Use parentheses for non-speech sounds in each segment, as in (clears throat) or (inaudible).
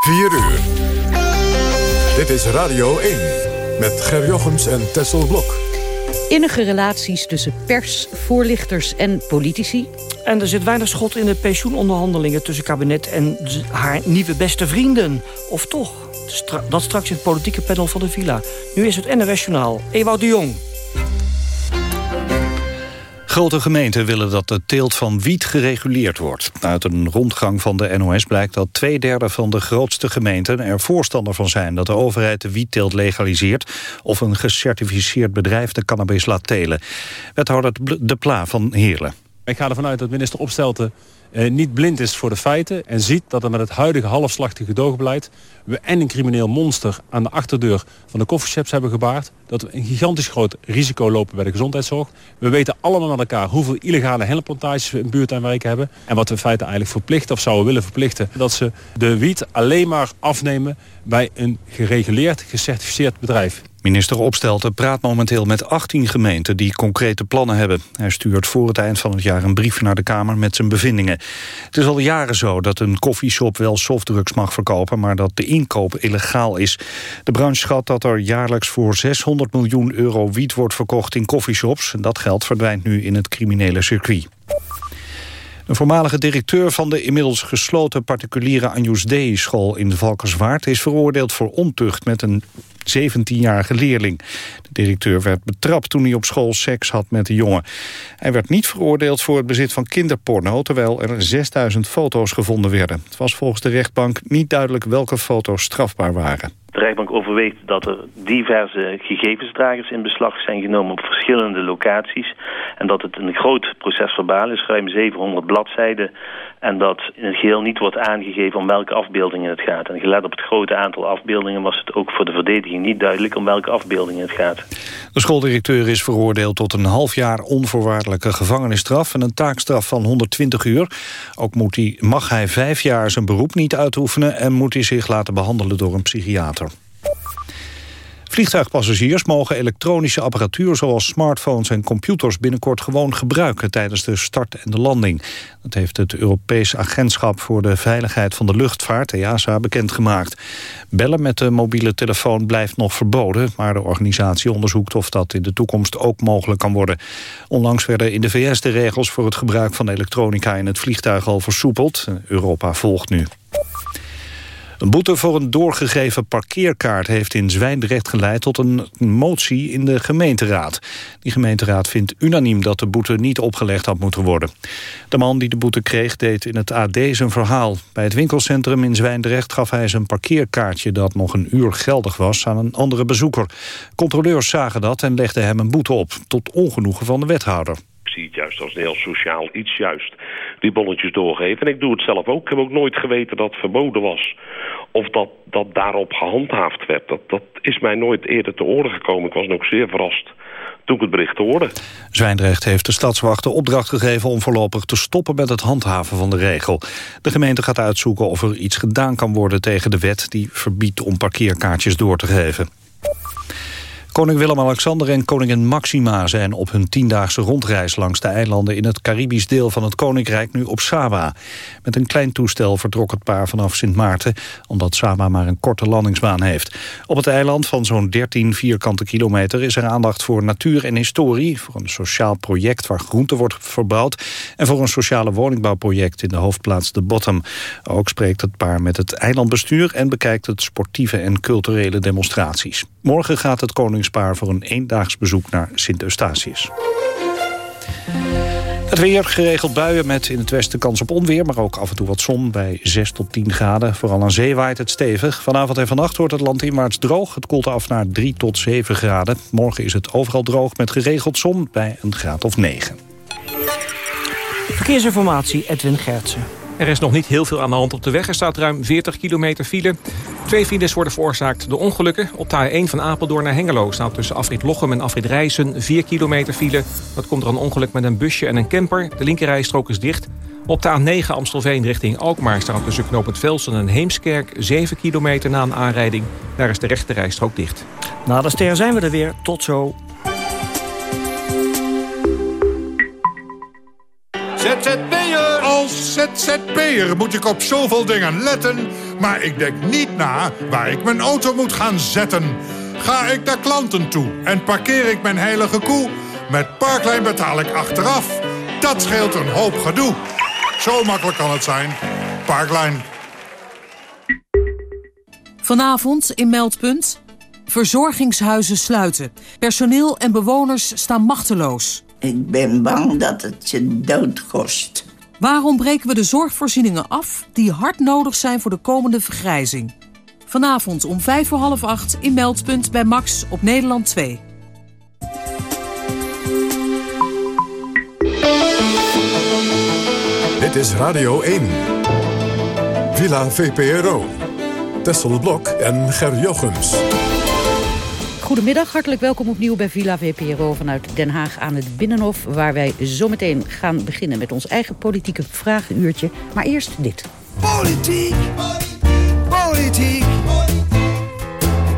4 uur. Dit is Radio 1 met Ger Jochems en Tessel Blok. Innige relaties tussen pers, voorlichters en politici. En er zit weinig schot in de pensioenonderhandelingen... tussen kabinet en haar nieuwe beste vrienden. Of toch? Dat straks in het politieke panel van de Villa. Nu is het NOS Journaal. Ewout de Jong. Grote gemeenten willen dat de teelt van wiet gereguleerd wordt. Uit een rondgang van de NOS blijkt dat twee derde van de grootste gemeenten er voorstander van zijn dat de overheid de wietteelt legaliseert of een gecertificeerd bedrijf de cannabis laat telen. Wethouder De Pla van Heerlen. Ik ga ervan uit dat minister Opstelten eh, niet blind is voor de feiten... en ziet dat er met het huidige halfslachtige gedoogbeleid... we en een crimineel monster aan de achterdeur van de coffeeshops hebben gebaard... dat we een gigantisch groot risico lopen bij de gezondheidszorg. We weten allemaal met elkaar hoeveel illegale hennepplantages we in buurt en wijken hebben... en wat we in feite eigenlijk verplichten of zouden willen verplichten... dat ze de wiet alleen maar afnemen bij een gereguleerd, gecertificeerd bedrijf. Minister Opstelten praat momenteel met 18 gemeenten die concrete plannen hebben. Hij stuurt voor het eind van het jaar een brief naar de Kamer met zijn bevindingen. Het is al jaren zo dat een koffieshop wel softdrugs mag verkopen... maar dat de inkoop illegaal is. De branche schat dat er jaarlijks voor 600 miljoen euro wiet wordt verkocht in koffieshops. Dat geld verdwijnt nu in het criminele circuit. Een voormalige directeur van de inmiddels gesloten particuliere Anjus Dei-school in Valkerswaard is veroordeeld voor ontucht met een 17-jarige leerling. De directeur werd betrapt toen hij op school seks had met de jongen. Hij werd niet veroordeeld voor het bezit van kinderporno... terwijl er 6000 foto's gevonden werden. Het was volgens de rechtbank niet duidelijk welke foto's strafbaar waren. De rechtbank overweegt dat er diverse gegevensdragers in beslag zijn genomen op verschillende locaties. En dat het een groot procesverbaal is, ruim 700 bladzijden. En dat in het geheel niet wordt aangegeven om welke afbeeldingen het gaat. En gelet op het grote aantal afbeeldingen was het ook voor de verdediging niet duidelijk om welke afbeeldingen het gaat. De schooldirecteur is veroordeeld tot een half jaar onvoorwaardelijke gevangenisstraf en een taakstraf van 120 uur. Ook moet hij, mag hij vijf jaar zijn beroep niet uitoefenen en moet hij zich laten behandelen door een psychiater. Vliegtuigpassagiers mogen elektronische apparatuur zoals smartphones en computers binnenkort gewoon gebruiken tijdens de start en de landing. Dat heeft het Europees Agentschap voor de Veiligheid van de Luchtvaart, EASA, bekendgemaakt. Bellen met de mobiele telefoon blijft nog verboden, maar de organisatie onderzoekt of dat in de toekomst ook mogelijk kan worden. Onlangs werden in de VS de regels voor het gebruik van elektronica in het vliegtuig al versoepeld. Europa volgt nu. Een boete voor een doorgegeven parkeerkaart heeft in Zwijndrecht geleid tot een motie in de gemeenteraad. Die gemeenteraad vindt unaniem dat de boete niet opgelegd had moeten worden. De man die de boete kreeg deed in het AD zijn verhaal. Bij het winkelcentrum in Zwijndrecht gaf hij zijn parkeerkaartje dat nog een uur geldig was aan een andere bezoeker. Controleurs zagen dat en legden hem een boete op, tot ongenoegen van de wethouder. Zie het juist als een heel sociaal iets juist die bonnetjes doorgeven. En ik doe het zelf ook. Ik heb ook nooit geweten dat het verboden was. Of dat, dat daarop gehandhaafd werd. Dat, dat is mij nooit eerder te oren gekomen. Ik was ook zeer verrast toen ik het bericht hoorde. Zwijndrecht heeft de stadswachten opdracht gegeven om voorlopig te stoppen met het handhaven van de regel. De gemeente gaat uitzoeken of er iets gedaan kan worden tegen de wet die verbiedt om parkeerkaartjes door te geven. Koning Willem-Alexander en koningin Maxima zijn op hun tiendaagse rondreis langs de eilanden in het Caribisch deel van het Koninkrijk nu op Saba. Met een klein toestel vertrok het paar vanaf Sint Maarten, omdat Saba maar een korte landingsbaan heeft. Op het eiland van zo'n 13 vierkante kilometer is er aandacht voor natuur en historie, voor een sociaal project waar groente wordt verbouwd en voor een sociale woningbouwproject in de hoofdplaats De Bottom. Ook spreekt het paar met het eilandbestuur en bekijkt het sportieve en culturele demonstraties. Morgen gaat het koningspaar voor een eendaags bezoek naar Sint-Eustatius. Het weer, geregeld buien met in het westen kans op onweer... maar ook af en toe wat zon bij 6 tot 10 graden. Vooral aan zee waait het stevig. Vanavond en vannacht wordt het land inwaarts droog. Het koelt af naar 3 tot 7 graden. Morgen is het overal droog met geregeld zon bij een graad of 9. Verkeersinformatie, Edwin Gertsen. Er is nog niet heel veel aan de hand op de weg. Er staat ruim 40 kilometer file. Twee files worden veroorzaakt door ongelukken. Op de A1 van Apeldoorn naar Hengelo staat tussen Afrit Lochem en Afrit Rijssen 4 kilometer file. Dat komt er een ongeluk met een busje en een camper. De linkerrijstrook is dicht. Op de A9 Amstelveen richting Alkmaar staat tussen knooppunt Velsen en Heemskerk 7 kilometer na een aanrijding. Daar is de rechterrijstrook dicht. Na de ster zijn we er weer. Tot zo. ZZP'er ZZP'er moet ik op zoveel dingen letten... maar ik denk niet na waar ik mijn auto moet gaan zetten. Ga ik naar klanten toe en parkeer ik mijn heilige koe... met Parklijn betaal ik achteraf. Dat scheelt een hoop gedoe. Zo makkelijk kan het zijn. Parklijn. Vanavond in Meldpunt... Verzorgingshuizen sluiten. Personeel en bewoners staan machteloos. Ik ben bang dat het je dood kost. Waarom breken we de zorgvoorzieningen af die hard nodig zijn voor de komende vergrijzing? Vanavond om vijf voor half acht in Meldpunt bij Max op Nederland 2. Dit is Radio 1. Villa VPRO. Tessel Blok en Ger Jochems. Goedemiddag, hartelijk welkom opnieuw bij Villa VPRO vanuit Den Haag aan het Binnenhof... waar wij zometeen gaan beginnen met ons eigen politieke vragenuurtje. Maar eerst dit. Politiek, politiek,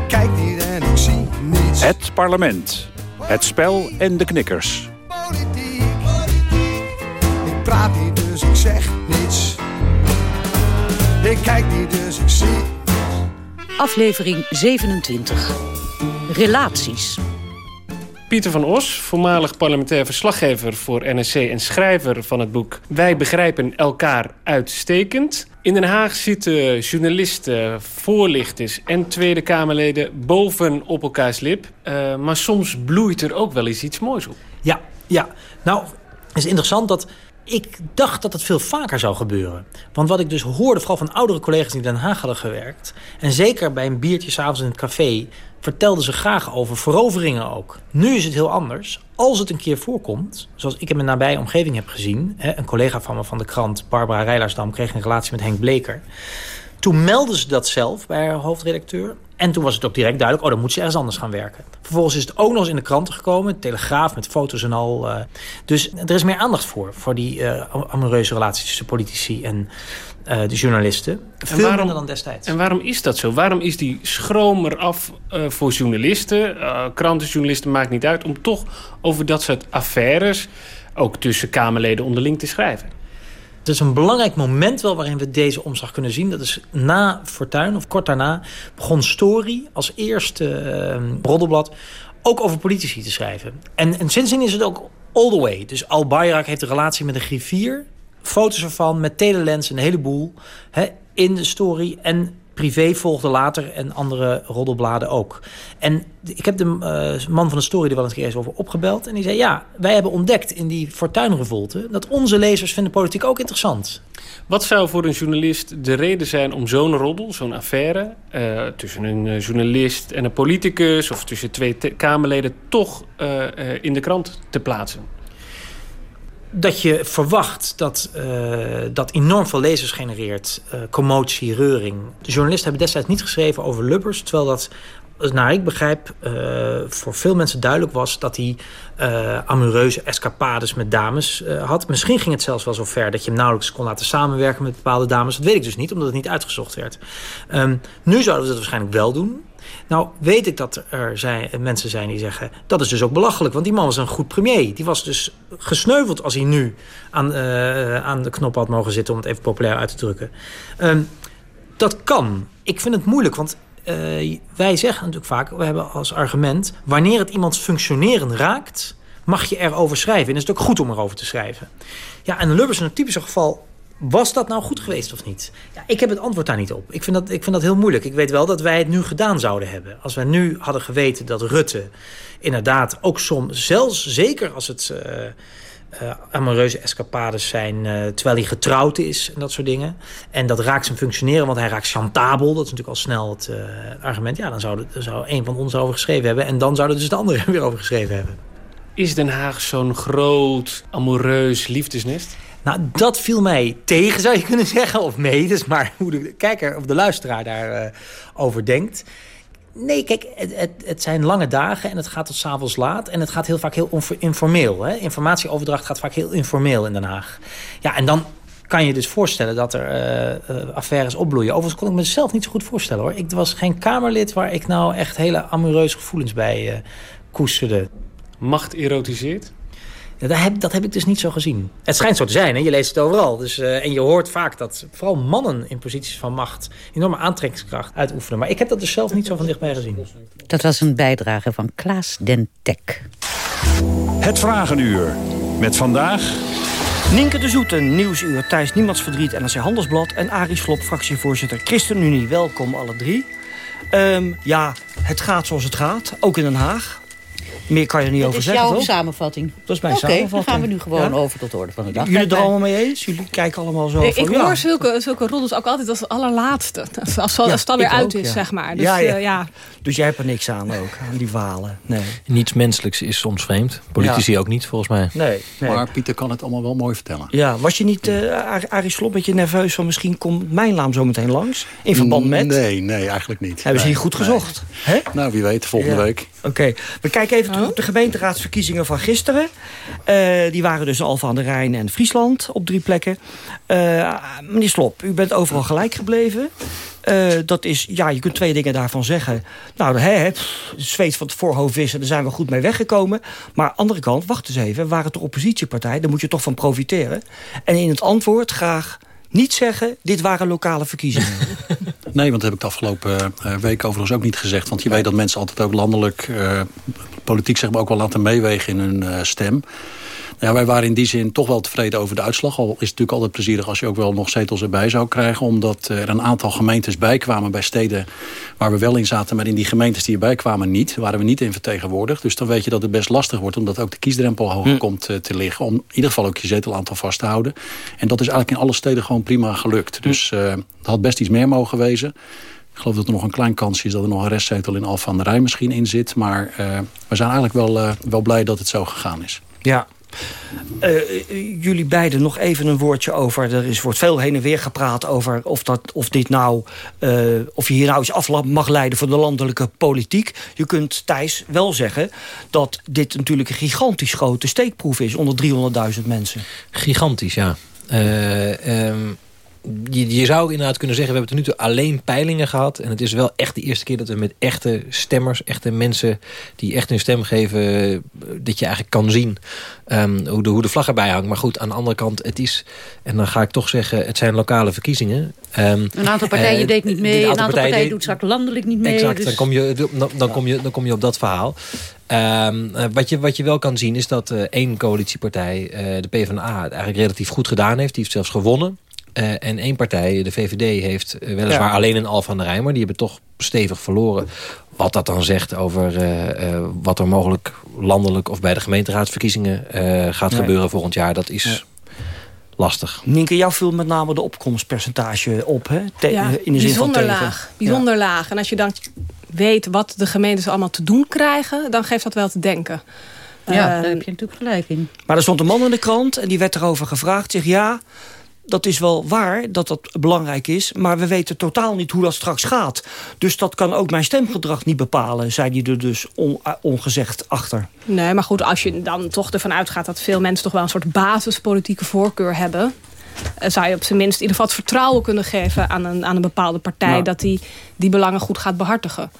kijk niet en ik zie niets. Het parlement, het spel en de knikkers. Politiek, ik praat niet dus ik zeg niets. Ik kijk niet dus ik zie Aflevering 27. Relaties. Pieter van Os, voormalig parlementair verslaggever voor NSC... en schrijver van het boek Wij begrijpen elkaar uitstekend. In Den Haag zitten journalisten, voorlichters en Tweede Kamerleden... boven op elkaars lip. Uh, maar soms bloeit er ook wel eens iets moois op. Ja, ja. Nou, het is interessant dat ik dacht dat het veel vaker zou gebeuren. Want wat ik dus hoorde, vooral van oudere collega's die in Den Haag hadden gewerkt... en zeker bij een biertje s'avonds in het café... vertelden ze graag over veroveringen ook. Nu is het heel anders. Als het een keer voorkomt, zoals ik in mijn nabije omgeving heb gezien... Hè, een collega van me van de krant, Barbara Rijlaarsdam... kreeg een relatie met Henk Bleker. Toen meldde ze dat zelf bij haar hoofdredacteur... En toen was het ook direct duidelijk, oh, dan moet ze ergens anders gaan werken. Vervolgens is het ook nog eens in de kranten gekomen. Telegraaf met foto's en al. Uh, dus er is meer aandacht voor. Voor die uh, amoureuze relaties tussen politici en uh, de journalisten. Veel waarom, minder dan destijds. En waarom is dat zo? Waarom is die schroom eraf voor journalisten? krantenjournalisten maakt niet uit. Om toch over dat soort affaires... ook tussen Kamerleden onderling te schrijven. Het is een belangrijk moment wel waarin we deze omslag kunnen zien. Dat is na Fortuin, of kort daarna, begon Story als eerste uh, roddelblad ook over politici te schrijven. En, en sindsdien is het ook all the way. Dus Al Bayrak heeft een relatie met een griffier. Foto's ervan met telelens, een heleboel. Hè, in de story. En Privé volgde later en andere roddelbladen ook. En ik heb de uh, man van de story er wel eens keer over opgebeld. En die zei, ja, wij hebben ontdekt in die fortuinrevolte... dat onze lezers vinden politiek ook interessant. Wat zou voor een journalist de reden zijn om zo'n roddel, zo'n affaire... Uh, tussen een journalist en een politicus... of tussen twee Kamerleden toch in de krant te plaatsen? Dat je verwacht dat uh, dat enorm veel lezers genereert. Uh, commotie, reuring. De journalisten hebben destijds niet geschreven over Lubbers... terwijl dat, naar ik begrijp, uh, voor veel mensen duidelijk was... dat hij amoureuze escapades met dames had. Misschien ging het zelfs wel zo ver dat je hem nauwelijks kon laten samenwerken... met bepaalde dames. Dat weet ik dus niet, omdat het niet uitgezocht werd. Um, nu zouden we dat waarschijnlijk wel doen... Nou weet ik dat er zijn, mensen zijn die zeggen... dat is dus ook belachelijk, want die man was een goed premier. Die was dus gesneuveld als hij nu aan, uh, aan de knop had mogen zitten... om het even populair uit te drukken. Um, dat kan. Ik vind het moeilijk, want uh, wij zeggen natuurlijk vaak... we hebben als argument... wanneer het iemands functioneren raakt mag je erover schrijven. En is het ook goed om erover te schrijven. Ja, en Lubbers in een typische geval was dat nou goed geweest of niet? Ja, ik heb het antwoord daar niet op. Ik vind, dat, ik vind dat heel moeilijk. Ik weet wel dat wij het nu gedaan zouden hebben. Als wij nu hadden geweten dat Rutte inderdaad ook soms... zelfs zeker als het uh, uh, amoureuze escapades zijn... Uh, terwijl hij getrouwd is en dat soort dingen. En dat raakt zijn functioneren, want hij raakt chantabel. Dat is natuurlijk al snel het argument. Ja, dan zou, er, zou een van ons over geschreven hebben... en dan zouden dus de anderen (laughs) weer over geschreven hebben. Is Den Haag zo'n groot, amoureus liefdesnest? Nou, dat viel mij tegen, zou je kunnen zeggen. Of mee, dus maar hoe de kijker of de luisteraar daarover uh, over denkt. Nee, kijk, het, het, zijn lange dagen en het gaat tot s'avonds laat. En het gaat heel vaak heel informeel. Hè? Informatieoverdracht gaat vaak heel informeel in Den Haag. Ja, en dan kan je dus voorstellen dat er uh, uh, affaires opbloeien. Overigens kon ik mezelf niet zo goed voorstellen hoor. Ik was geen Kamerlid waar ik nou echt hele amoureuze gevoelens bij uh, koesterde. Macht erotiseert? Dat heb, dat heb ik dus niet zo gezien. Het schijnt zo te zijn, hè? je leest het overal. Dus, uh, en je hoort vaak dat vooral mannen in posities van macht... enorme aantrekkingskracht uitoefenen. Maar ik heb dat dus zelf niet zo van dichtbij gezien. Dat was een bijdrage van Klaas Den Tek. Het Vragenuur. Met vandaag... Nienke de Zoeten, Nieuwsuur, Thijs Niemands Verdriet, NRC Handelsblad... en Arie Slop, fractievoorzitter ChristenUnie. Welkom alle drie. Um, ja, het gaat zoals het gaat, ook in Den Haag. Meer kan je er niet over zeggen, Dat is jouw samenvatting. Dat is mijn Oké, samenvatting. dan gaan we nu gewoon over tot de orde van de dag. Jullie er allemaal mee eens? Jullie kijken allemaal zo Nee, van... ik ja, hoor zulke, zulke roddels ook altijd als het allerlaatste. (laughs) Als, als, als het alweer uit ook, is, ja. zeg maar. Dus, ja, ja. eh, ja. Dus jij hebt er niks aan ook, aan die walen. Nee. Niets menselijks is soms vreemd. Politici ook niet, volgens mij. Nee, nee. Maar Pieter kan het allemaal wel mooi vertellen. Ja, was je niet, eh Arie- een beetje nerveus van... misschien komt mijn naam zo meteen langs? In verband met... Nee, nee, eigenlijk niet. Hebben ze hier goed gezocht? Hè? Nou, wie weet, volgende Ja. week. Oké, we kijken even op de gemeenteraadsverkiezingen van gisteren. Eh, die waren dus Alfa aan de Rijn en Friesland op drie plekken. Eh, meneer Slop, u bent overal gelijk gebleven. Eh, dat is, ja, je kunt twee dingen daarvan zeggen. Nou, hè, zweet van het voorhoofd wissen, daar zijn we goed mee weggekomen. Maar aan de andere kant, wacht eens even, waren het de oppositiepartij, daar moet je toch van profiteren. En in het antwoord graag niet zeggen, dit waren lokale verkiezingen. (laughs) Nee, want dat heb ik de afgelopen eh, week overigens ook niet gezegd. Want je weet dat mensen altijd ook landelijk eh, politiek zeg maar, ook wel laten meewegen in hun eh, stem. Nou Ja, wij waren in die zin toch wel tevreden over de uitslag. Al is het natuurlijk altijd plezierig als je ook wel nog zetels erbij zou krijgen. Omdat er een aantal gemeentes bijkwamen bij steden waar we wel in zaten. Maar in die gemeentes die erbij kwamen niet. Waren we niet in vertegenwoordigd. Dus dan weet je dat het best lastig wordt. Omdat ook de kiesdrempel hoger komt eh, te liggen. Om in ieder geval ook je zetelaantal vast te houden. En dat is eigenlijk in alle steden gewoon prima gelukt. Dus eh er had best iets meer mogen wezen. Ik geloof dat er nog een klein kansje is dat er nog een restzetel in Alphen aan de Rijn misschien in zit. Maar eh, we zijn eigenlijk wel, eh, wel blij dat het zo gegaan is. Ja. Eh, jullie beiden nog even een woordje over. Er is, wordt veel heen en weer gepraat over of, dat, of, dit nou, eh, of je hier nou eens af mag leiden voor de landelijke politiek. Je kunt Thijs wel zeggen dat dit natuurlijk een gigantisch grote steekproef is onder 300.000 mensen. Gigantisch, ja. Eh, ehm, je, je zou inderdaad kunnen zeggen... we hebben tot nu toe alleen peilingen gehad. En het is wel echt de eerste keer dat we met echte stemmers... echte mensen die echt hun stem geven... eh, dat je eigenlijk kan zien ehm, hoe, de, hoe de vlag erbij hangt. Maar goed, aan de andere kant, het is... en dan ga ik toch zeggen, het zijn lokale verkiezingen. Ehm, Een aantal partijen eh, deed niet mee, een aantal partijen, doet straks landelijk niet mee. Exact, dus- dan, kom je, dan, dan, kom je, dan kom je op dat verhaal. Ehm, eh, wat, je, wat je wel kan zien is dat eh, één coalitiepartij, de PvdA, het eigenlijk relatief goed gedaan heeft. Die heeft zelfs gewonnen. Eh, en één partij, de VVD, heeft eh, weliswaar Ja. alleen een Alphen aan de Rijn... maar die hebben toch stevig verloren. Wat dat dan zegt over eh, eh, wat er mogelijk landelijk... of bij de gemeenteraadsverkiezingen eh, gaat Nee. gebeuren volgend jaar... dat is lastig. Nienke, jou viel met name de opkomstpercentage op, hè? Te- Ja, in de zin van bijzonder tegen. laag. Bijzonder laag. En als je dan weet wat de gemeentes allemaal te doen krijgen... dan geeft dat wel te denken. Ja, daar heb je natuurlijk gelijk in. Maar er stond een man in de krant en die werd erover gevraagd. Zeg ja, dat is wel waar dat dat belangrijk is. Maar we weten totaal niet hoe dat straks gaat. Dus dat kan ook mijn stemgedrag niet bepalen. Zei hij er dus eh, ongezegd achter. Nee, maar goed, als je dan toch ervan uitgaat... dat veel mensen toch wel een soort basispolitieke voorkeur hebben... eh, zou je op zijn minst in ieder geval het vertrouwen kunnen geven... aan een, aan een bepaalde partij dat die die belangen goed gaat behartigen.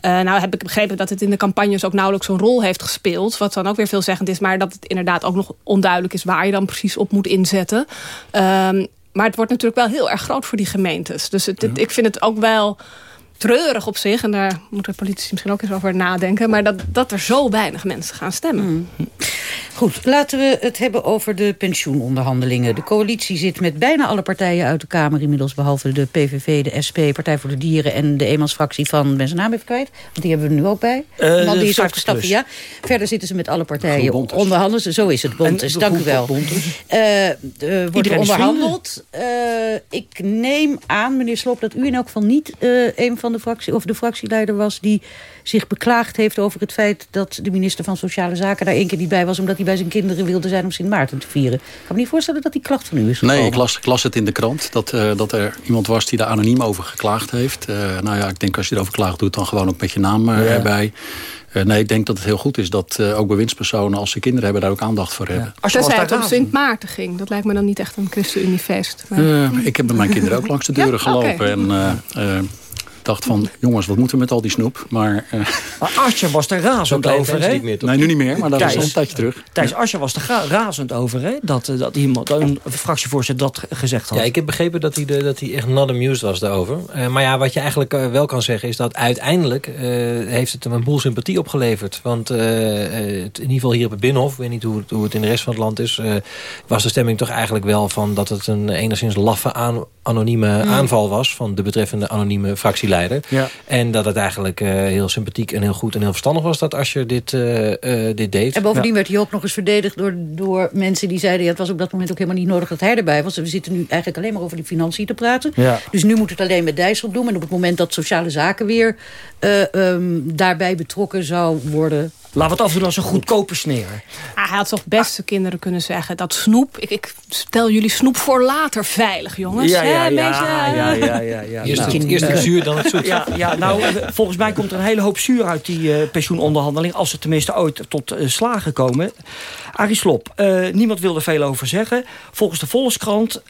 Eh, nou heb ik begrepen dat het in de campagnes ook nauwelijks zo'n rol heeft gespeeld. Wat dan ook weer veelzeggend is. Maar dat het inderdaad ook nog onduidelijk is... waar je dan precies op moet inzetten. Ehm, maar het wordt natuurlijk wel heel erg groot voor die gemeentes. Dus het, het- ik vind het ook wel treurig op zich. En daar moeten politici misschien ook eens over nadenken. Maar dat, dat er zo weinig mensen gaan stemmen. Goed, laten we het hebben over de pensioenonderhandelingen. De coalitie zit met bijna alle partijen uit de Kamer inmiddels... behalve de PVV, de SP, Partij voor de Dieren... en de eenmansfractie van, ben zijn naam even kwijt... want die hebben we nu ook bij. Eh, de die is 50 afgestapt, plus. ja. Verder zitten ze met alle partijen onderhandelen. Zo is het, Bontes, dank u wel. Eh, eh, wordt er onderhandeld. Eh, ik neem aan, meneer Sloop, dat u in elk geval niet... eh, een van de fractie, of de fractieleider was die zich beklaagd heeft over het feit... dat de minister van Sociale Zaken daar één keer niet bij was... omdat hij bij zijn kinderen wilde zijn om Sint Maarten te vieren. Ik kan me niet voorstellen dat die klacht van u is gekomen. Nee, ik las, ik las het in de krant dat, eh, dat er iemand was die daar anoniem over geklaagd heeft. Eh, nou ja, ik denk als je erover klaagt doet, dan gewoon ook met je naam eh, Ja. erbij. Eh, nee, ik denk dat het heel goed is dat eh, ook bewindspersonen, als ze kinderen hebben, daar ook aandacht voor hebben. Als je het op Sint Maarten ging. Dat lijkt me dan niet echt een ChristenUnie-feest. Maar- ik heb met mijn kinderen ook langs de deuren Ja? Gelopen. En, eh, eh, dacht van, jongens, wat moeten we met al die snoep? Maar, uh... maar Asje was er razend over, hè? nee, nu niet meer, maar dat is al een tijdje terug. Thijs Asje was er razend over, hè? Dat, uh, dat iemand, een fractievoorzitter dat gezegd had. Ja, ik heb begrepen dat hij, de, dat hij echt not amused was daarover. Uh, maar ja, wat je eigenlijk wel kan zeggen is dat uiteindelijk heeft het hem een boel sympathie opgeleverd. Want in ieder geval hier op het Binnenhof, ik weet niet hoe het, hoe het in de rest van het land is... was de stemming toch eigenlijk wel van dat het een enigszins laffe aan, anonieme mm. aanval was... van de betreffende anonieme fractieleider. Ja. En dat het eigenlijk uh, heel sympathiek en heel goed en heel verstandig was... dat Asscher dit, uh, uh, dit deed. En bovendien ja. werd hij ook nog eens verdedigd door, door mensen die zeiden... Ja, het was op dat moment ook helemaal niet nodig dat hij erbij was. We zitten nu eigenlijk alleen maar over die financiën te praten. Ja. Dus nu moet het alleen met Dijssel doen. En op het moment dat sociale zaken weer um, daarbij betrokken zou worden... Laten we het afdoen als een goedkope sneer. Ah, hij had toch best de kinderen kunnen zeggen dat snoep... Ik, ik stel jullie snoep voor later veilig, jongens. Ja, ja, Hè, ja, ja, ja, ja, ja. Eerst, Nou, het, eerst het zuur, dan het zoet. (laughs) Ja, ja, nou, eh, volgens mij komt er een hele hoop zuur uit die uh, pensioenonderhandeling... als ze tenminste ooit tot uh, slagen komen. Arie Slop, uh, niemand wil er veel over zeggen. Volgens de Volkskrant,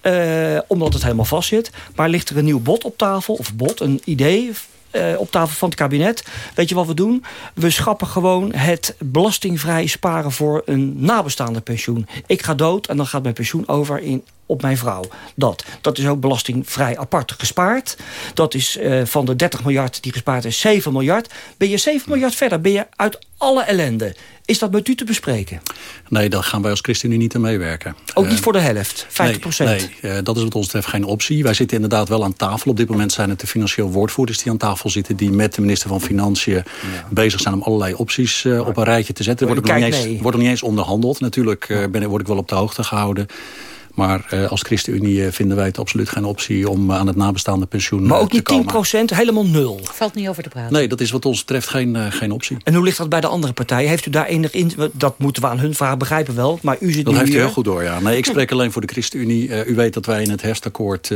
omdat het helemaal vast zit... maar ligt er een nieuw bod op tafel, of bod, een idee... Uh, op tafel van het kabinet. Weet je wat we doen? We schappen gewoon het belastingvrij sparen voor een nabestaande pensioen. Ik ga dood en dan gaat mijn pensioen over in op mijn vrouw. Dat. Dat is ook belastingvrij apart gespaard. Dat is uh, van de 30 miljard die gespaard is 7 miljard. Ben je 7 miljard verder? Ben je uit alle ellende? Is dat met u te bespreken? Nee, daar gaan wij als ChristenUnie niet aan meewerken. Ook niet uh, voor de helft? 50 Nee, nee uh, dat is wat ons betreft geen optie. Wij zitten inderdaad wel aan tafel. Op dit moment zijn het de financieel woordvoerders die aan tafel zitten... die met de minister van Financiën ja. bezig zijn om allerlei opties uh, op een rijtje te zetten. Er wordt, nog niet, eens, wordt nog niet eens onderhandeld. Natuurlijk ben, word ik wel op de hoogte gehouden. Maar uh, als ChristenUnie uh, vinden wij het absoluut geen optie om uh, aan het nabestaande pensioen maar ook te niet 10 komen. helemaal nul? Valt niet over te praten. Nee, dat is wat ons betreft geen, geen optie. En hoe ligt dat bij de andere partijen? Heeft u daar enig in? Dat moeten we aan hun vragen begrijpen wel. Maar u zit dat nu heeft u heel goed door, ja. Nee, ik spreek alleen voor de ChristenUnie. u weet dat wij in het herfstakkoord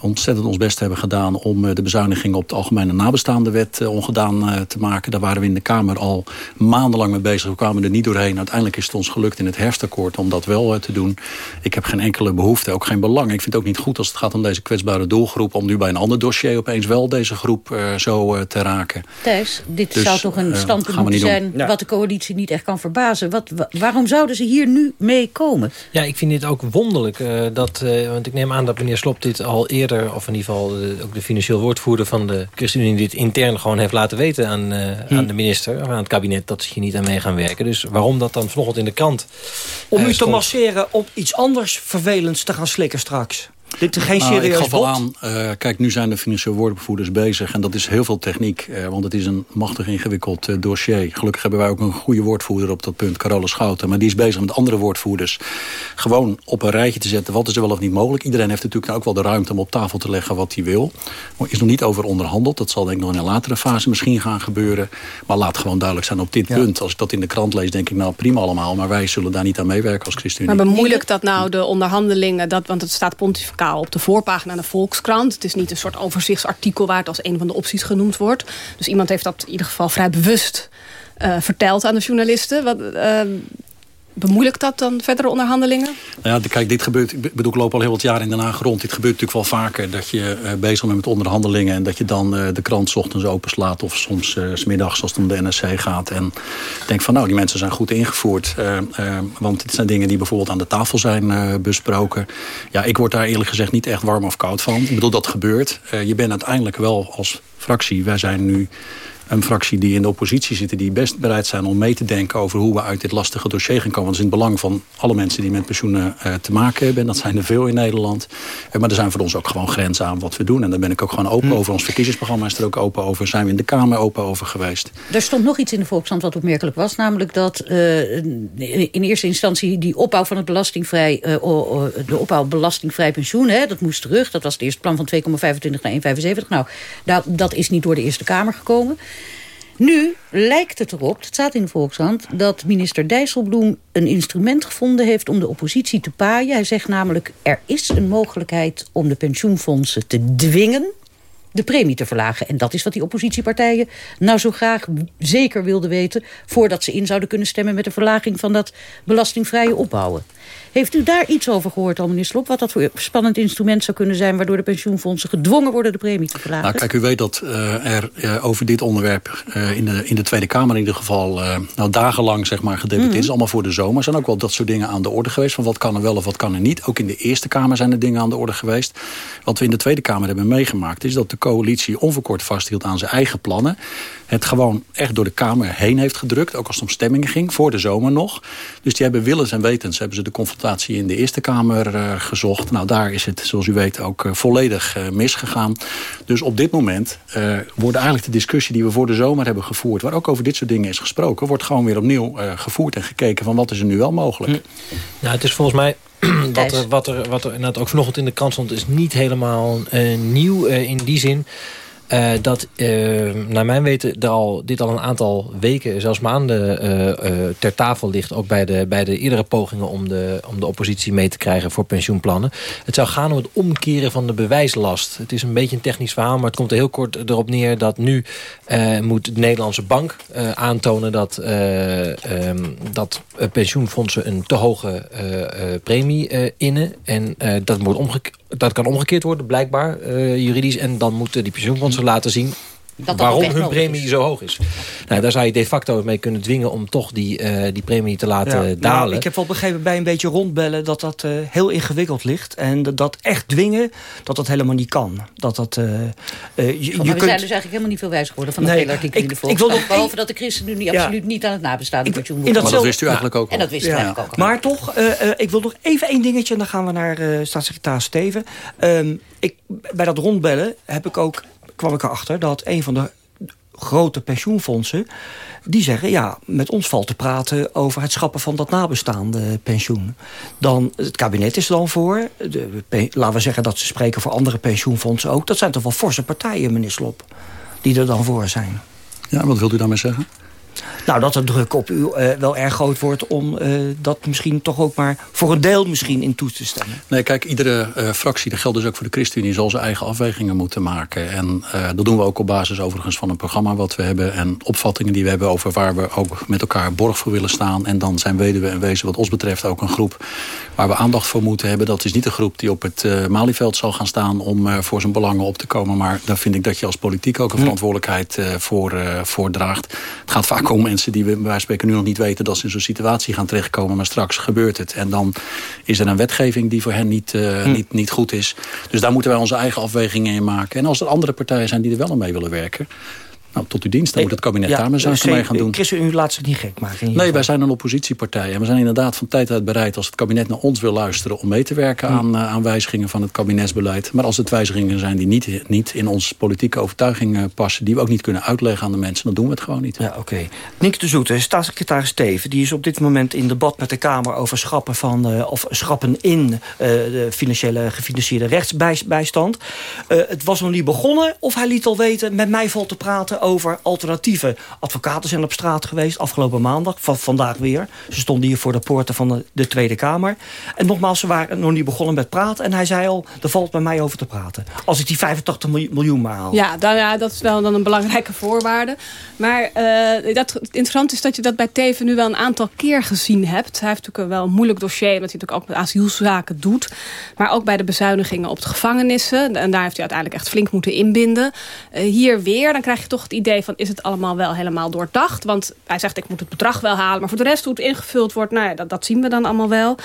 ontzettend ons best hebben gedaan... om de bezuiniging op de Algemene Nabestaande Wet ongedaan te maken. Daar waren we in de Kamer al maandenlang mee bezig. We kwamen er niet doorheen. Uiteindelijk is het ons gelukt in het herfstakkoord om dat wel te doen. Ik heb geen enkele behoefte, ook geen belang. Ik vind het ook niet goed als het gaat om deze kwetsbare doelgroep... om nu bij een ander dossier opeens wel deze groep uh, zo uh, te raken. Thijs, dit Dus, zou toch een eh, standpunt zijn... Ja. wat de coalitie niet echt kan verbazen. Wat, wa- waarom zouden ze hier nu mee komen? Ja, ik vind dit ook wonderlijk. eh, dat, eh, want ik neem aan dat meneer Slop dit al eerder... of in ieder geval eh, ook de financieel woordvoerder van de ChristenUnie... dit intern gewoon heeft laten weten aan, eh, Hm. aan de minister... of aan het kabinet dat ze hier niet aan mee gaan werken. Dus waarom dat dan vanochtend in de krant... Om eh, u te stond- masseren op iets anders vervelends te gaan slikken straks. Dit is geen Nou, serieus ik gaf al aan, eh, kijk, nu zijn de financieel woordvoerders bezig. En dat is heel veel techniek, eh, want het is een machtig ingewikkeld eh, dossier. Gelukkig hebben wij ook een goede woordvoerder op dat punt, Carola Schouten. Maar die is bezig met andere woordvoerders. Gewoon op een rijtje te zetten, wat is er wel of niet mogelijk. Iedereen heeft natuurlijk ook wel de ruimte om op tafel te leggen wat hij wil. Er is nog niet over onderhandeld. Dat zal denk ik nog in een latere fase misschien gaan gebeuren. Maar laat gewoon duidelijk zijn op dit Ja. punt. Als ik dat in de krant lees, denk ik, nou prima allemaal. Maar wij zullen daar niet aan meewerken als ChristenUnie. Maar bemoeilijkt dat nou de onderhandelingen? Dat, want het staat pontificaal op de voorpagina aan de Volkskrant. Het is niet een soort overzichtsartikel waar het als een van de opties genoemd wordt. Dus iemand heeft dat in ieder geval vrij bewust eh, verteld aan de journalisten. Wat, eh, bemoeilijkt dat dan verdere onderhandelingen? Nou ja, de- kijk, dit gebeurt, ik bedoel, ik loop al heel wat jaar in Den Haag rond. Dit gebeurt natuurlijk wel vaker, dat je eh, bezig bent met onderhandelingen... en dat je dan eh, de krant ochtends openslaat of soms eh, 's middags als het om de NSC gaat. En denk van, nou, die mensen zijn goed ingevoerd. eh, eh, want dit zijn dingen die bijvoorbeeld aan de tafel zijn eh, besproken. Ja, ik word daar eerlijk gezegd niet echt warm of koud van. Ik bedoel, dat gebeurt. Eh, je bent uiteindelijk wel als fractie, wij zijn nu een fractie die in de oppositie zitten... die best bereid zijn om mee te denken over hoe we uit dit lastige dossier gaan komen. Dat is in het belang van alle mensen die met pensioenen eh, te maken hebben. Dat zijn er veel in Nederland. Eh, maar er zijn voor ons ook gewoon grenzen aan wat we doen. En daar ben ik ook gewoon open over. Ons verkiezingsprogramma is er ook open over. Zijn we in de Kamer open over geweest. Er stond nog iets in de Volkskrant wat opmerkelijk was. Namelijk dat eh, in eerste instantie die opbouw van het belastingvrij... eh, de opbouw belastingvrij pensioen, hè, dat moest terug. Dat was het eerste plan van 2,25 naar 1,75. Nou, dat, dat is niet door de Eerste Kamer gekomen. Nu lijkt het erop, het staat in de Volkskrant... dat minister Dijsselbloem een instrument gevonden heeft om de oppositie te paaien. Hij zegt namelijk, er is een mogelijkheid om de pensioenfondsen te dwingen de premie te verlagen. En dat is wat die oppositiepartijen nou zo graag zeker wilden weten... voordat ze in zouden kunnen stemmen met de verlaging van dat belastingvrije opbouwen. Heeft u daar iets over gehoord al, meneer Slop? Wat dat voor spannend instrument zou kunnen zijn... waardoor de pensioenfondsen gedwongen worden de premie te verlagen? Nou, kijk, u weet dat uh, er uh, over dit onderwerp uh, in, de, in de Tweede Kamer in ieder geval... nou, dagenlang zeg maar, gedebatteerd mm -hmm. is. Allemaal voor de zomer. Er zijn ook wel dat soort dingen aan de orde geweest. Van wat kan er wel of wat kan er niet. Ook in de Eerste Kamer zijn er dingen aan de orde geweest. Wat we in de Tweede Kamer hebben meegemaakt... is dat de coalitie onverkort vasthield aan zijn eigen plannen het gewoon echt door de Kamer heen heeft gedrukt. Ook als het om stemmingen ging, voor de zomer nog. Dus die hebben willens en wetens hebben ze de confrontatie in de Eerste Kamer uh, gezocht. Nou, daar is het, zoals u weet, ook uh, volledig uh, misgegaan. Dus op dit moment wordt eigenlijk de discussie die we voor de zomer hebben gevoerd... waar ook over dit soort dingen is gesproken... wordt gewoon weer opnieuw gevoerd en gekeken van wat is er nu wel mogelijk. Hm. Nou, het is volgens mij (clears throat) wat er, wat er, wat er inderdaad ook vanochtend in de krant stond... is niet helemaal nieuw in die zin... Uh, dat, uh, naar mijn weten, er al, dit al een aantal weken, zelfs maanden uh, ter tafel ligt. Ook bij de, bij de eerdere pogingen om de, om de oppositie mee te krijgen voor pensioenplannen. Het zou gaan om het omkeren van de bewijslast. Het is een beetje een technisch verhaal, maar het komt er heel kort erop neer dat nu moet de Nederlandse bank aantonen dat, um, dat pensioenfondsen een te hoge premie innen. En dat wordt omgekeerd dat kan omgekeerd worden, blijkbaar, uh, juridisch. En dan moeten die pensioenfondsen laten zien dat waarom hun premie zo hoog is. Nou, daar zou je de facto mee kunnen dwingen om toch die, uh, die premie te laten ja, dalen. Nou, ik heb wel begrepen bij een beetje rondbellen dat dat uh, heel ingewikkeld ligt. En dat, dat echt dwingen, dat dat helemaal niet kan. Dat dat, uh, je, we kunt... zijn dus eigenlijk helemaal niet veel wijs geworden van dat nee, hele artikel in de Volkskrant. Behalve dat de christenen nu ja. absoluut niet aan het nabestaande pensioen moeten dat, dat wist u eigenlijk ook al. En dat wist ja. eigenlijk ook al. Maar toch, ik wil nog even één dingetje en dan gaan we naar staatssecretaris Steven. Um, ik, bij dat rondbellen heb ik ook kwam ik erachter dat een van de grote pensioenfondsen... die zeggen, ja, met ons valt te praten over het schrappen van dat nabestaande pensioen. Dan, het kabinet is er dan voor. De, laten we zeggen dat ze spreken voor andere pensioenfondsen ook. Dat zijn toch wel forse partijen, meneer Slop, die er dan voor zijn. Ja, wat wilt u daarmee zeggen? Nou, dat de druk op u uh, wel erg groot wordt... om uh, dat misschien toch ook maar voor een deel misschien in toe te stemmen. Nee, kijk, iedere uh, fractie, dat geldt dus ook voor de ChristenUnie... zal zijn eigen afwegingen moeten maken. En dat doen we ook op basis overigens van een programma wat we hebben... en opvattingen die we hebben over waar we ook met elkaar borg voor willen staan. En dan zijn weduwe en wezen wat ons betreft ook een groep... waar we aandacht voor moeten hebben. Dat is niet een groep die op het Malieveld zal gaan staan... om voor zijn belangen op te komen. Maar daar vind ik dat je als politiek ook een verantwoordelijkheid voor, voor draagt. Het gaat vaak om mensen die we bij spreken nu nog niet weten... dat ze in zo'n situatie gaan terechtkomen. Maar straks gebeurt het. En dan is er een wetgeving die voor hen niet, uh, hm. niet, niet goed is. Dus daar moeten wij onze eigen afwegingen in maken. En als er andere partijen zijn die er wel aan mee willen werken... Nou, tot uw dienst. Dan moet het kabinet ja, daar maar zaken mee gaan doen. Christen, u laat zich niet gek maken. Nee, wij zijn een oppositiepartij. En we zijn inderdaad van tijd uit bereid... als het kabinet naar ons wil luisteren... om mee te werken Hm. aan, uh, aan wijzigingen van het kabinetsbeleid. Maar als het wijzigingen zijn die niet, niet in onze politieke overtuiging uh, passen... die we ook niet kunnen uitleggen aan de mensen... dan doen we het gewoon niet. Ja, oké. Okay. Nick de Zoete, staatssecretaris Steven... die is op dit moment in debat met de Kamer... over schrappen, van, uh, of schrappen in de financiële gefinancierde rechtsbijstand. het was nog niet begonnen of hij liet al weten... met mij valt te praten over alternatieven. Advocaten zijn op straat geweest afgelopen maandag. Van vandaag weer. Ze stonden hier voor de poorten van de, de, Tweede Kamer. En nogmaals, ze waren nog niet begonnen met praten. En hij zei al, er valt bij mij over te praten. Als ik die 85 miljoen maar haal. Ja, ja dat is wel dan een belangrijke voorwaarde. Maar uh, dat, het interessante is dat je dat bij Teven nu wel een aantal keer gezien hebt. Hij heeft natuurlijk wel een moeilijk dossier. Omdat hij natuurlijk ook met asielzaken doet. Maar ook bij de bezuinigingen op de gevangenissen. En daar heeft hij uiteindelijk echt flink moeten inbinden. Uh, hier weer, dan krijg je toch idee van is het allemaal wel helemaal doordacht. Want hij zegt ik moet het bedrag wel halen. Maar voor de rest hoe het ingevuld wordt, nou ja, dat, zien we dan allemaal wel.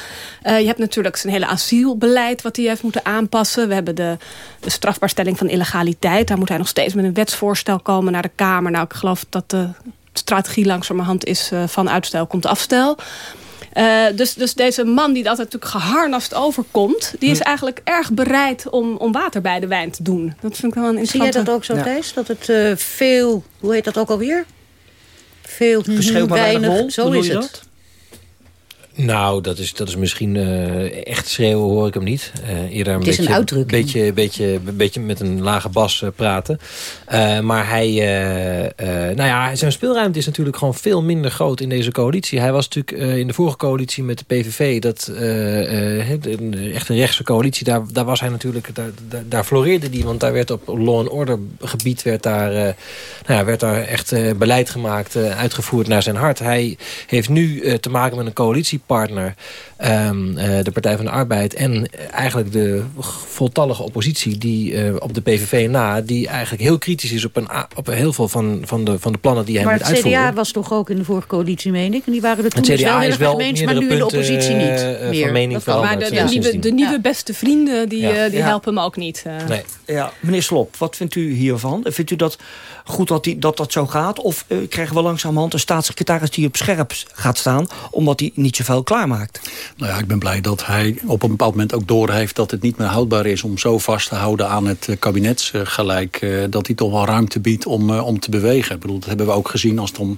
Uh, je hebt natuurlijk zijn hele asielbeleid wat hij heeft moeten aanpassen. We hebben de, strafbaarstelling van illegaliteit. Daar moet hij nog steeds met een wetsvoorstel komen naar de Kamer. Nou, ik geloof dat de strategie langzamerhand is uh, van uitstel komt afstel. Uh, dus, dus deze man die dat natuurlijk geharnast overkomt... die is eigenlijk erg bereid om, om water bij de wijn te doen. Dat vind ik wel een interessante... Zie jij dat ook zo, ja. Thijs? Dat het uh, veel... Hoe heet dat ook alweer? Veel weinig, Zo is het. Dat? Nou, dat is, dat is misschien uh, echt schreeuwen hoor ik hem niet. Uh, eerder een het is beetje, een uitdrukking. Beetje, beetje, beetje met een lage bas uh, praten. maar hij, nou ja, zijn speelruimte is natuurlijk gewoon veel minder groot in deze coalitie. Hij was natuurlijk in de vorige coalitie met de PVV, dat echt een rechtse coalitie, daar, daar was hij natuurlijk, daar, daar, daar floreerde die, want daar werd op law and order gebied werd daar, nou ja, werd daar echt beleid gemaakt, uitgevoerd naar zijn hart. Hij heeft nu te maken met een coalitiepartner Um, uh, de Partij van de Arbeid en eigenlijk de voltallige oppositie die uh, op de PVV na, die eigenlijk heel kritisch is op, een, op heel veel van, van, de, van de plannen die hij maar moet uitvoeren. Maar het CDA was toch ook in de vorige coalitie, meen ik? En die waren er toen het dus CDA wel is wel eens, maar nu in de oppositie niet uh, meer. Van mening maar de, de, nieuwe, de nieuwe beste vrienden, die, ja. die ja. helpen hem ook niet. Nee. Ja, meneer Slop, wat vindt u hiervan? Vindt u dat goed dat die, dat, dat zo gaat? Of krijgen we langzamerhand een staatssecretaris die op scherp gaat staan... omdat hij niet zoveel klaarmaakt? Nou ja, ik ben blij dat hij op een bepaald moment ook doorheeft... dat het niet meer houdbaar is om zo vast te houden aan het kabinetsgelijk... Uh, dat hij toch wel ruimte biedt om, uh, om te bewegen. Ik bedoel, dat hebben we ook gezien als het om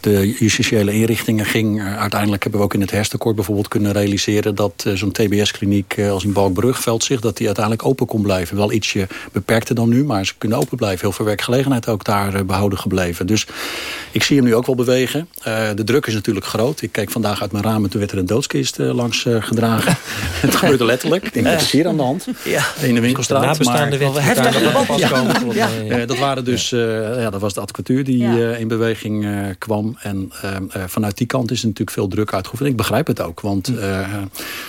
de justitiële inrichtingen ging. Uiteindelijk hebben we ook in het herstekort bijvoorbeeld kunnen realiseren... dat zo'n TBS-kliniek als in Balkbrugveld zich... dat die uiteindelijk open kon blijven. Wel ietsje beperkter dan nu, maar ze kunnen open blijven. Heel veel werkgelegenheid ook daar behouden gebleven. Dus ik zie hem nu ook wel bewegen. de druk is natuurlijk groot. Ik keek vandaag uit mijn raam en toen werd er een doodskist langs gedragen. (laughs) het gebeurde letterlijk. Ik denk, dat is hier aan de hand. (laughs) Ja. In de winkelstraat. De nabestaande maar, wet. Ja. Ja. Ja. dat, waren dus, uh, ja, dat was de advocatuur die uh, in beweging uh, kwam. En vanuit die kant is er natuurlijk veel druk uitgeoefend. Ik begrijp het ook. Want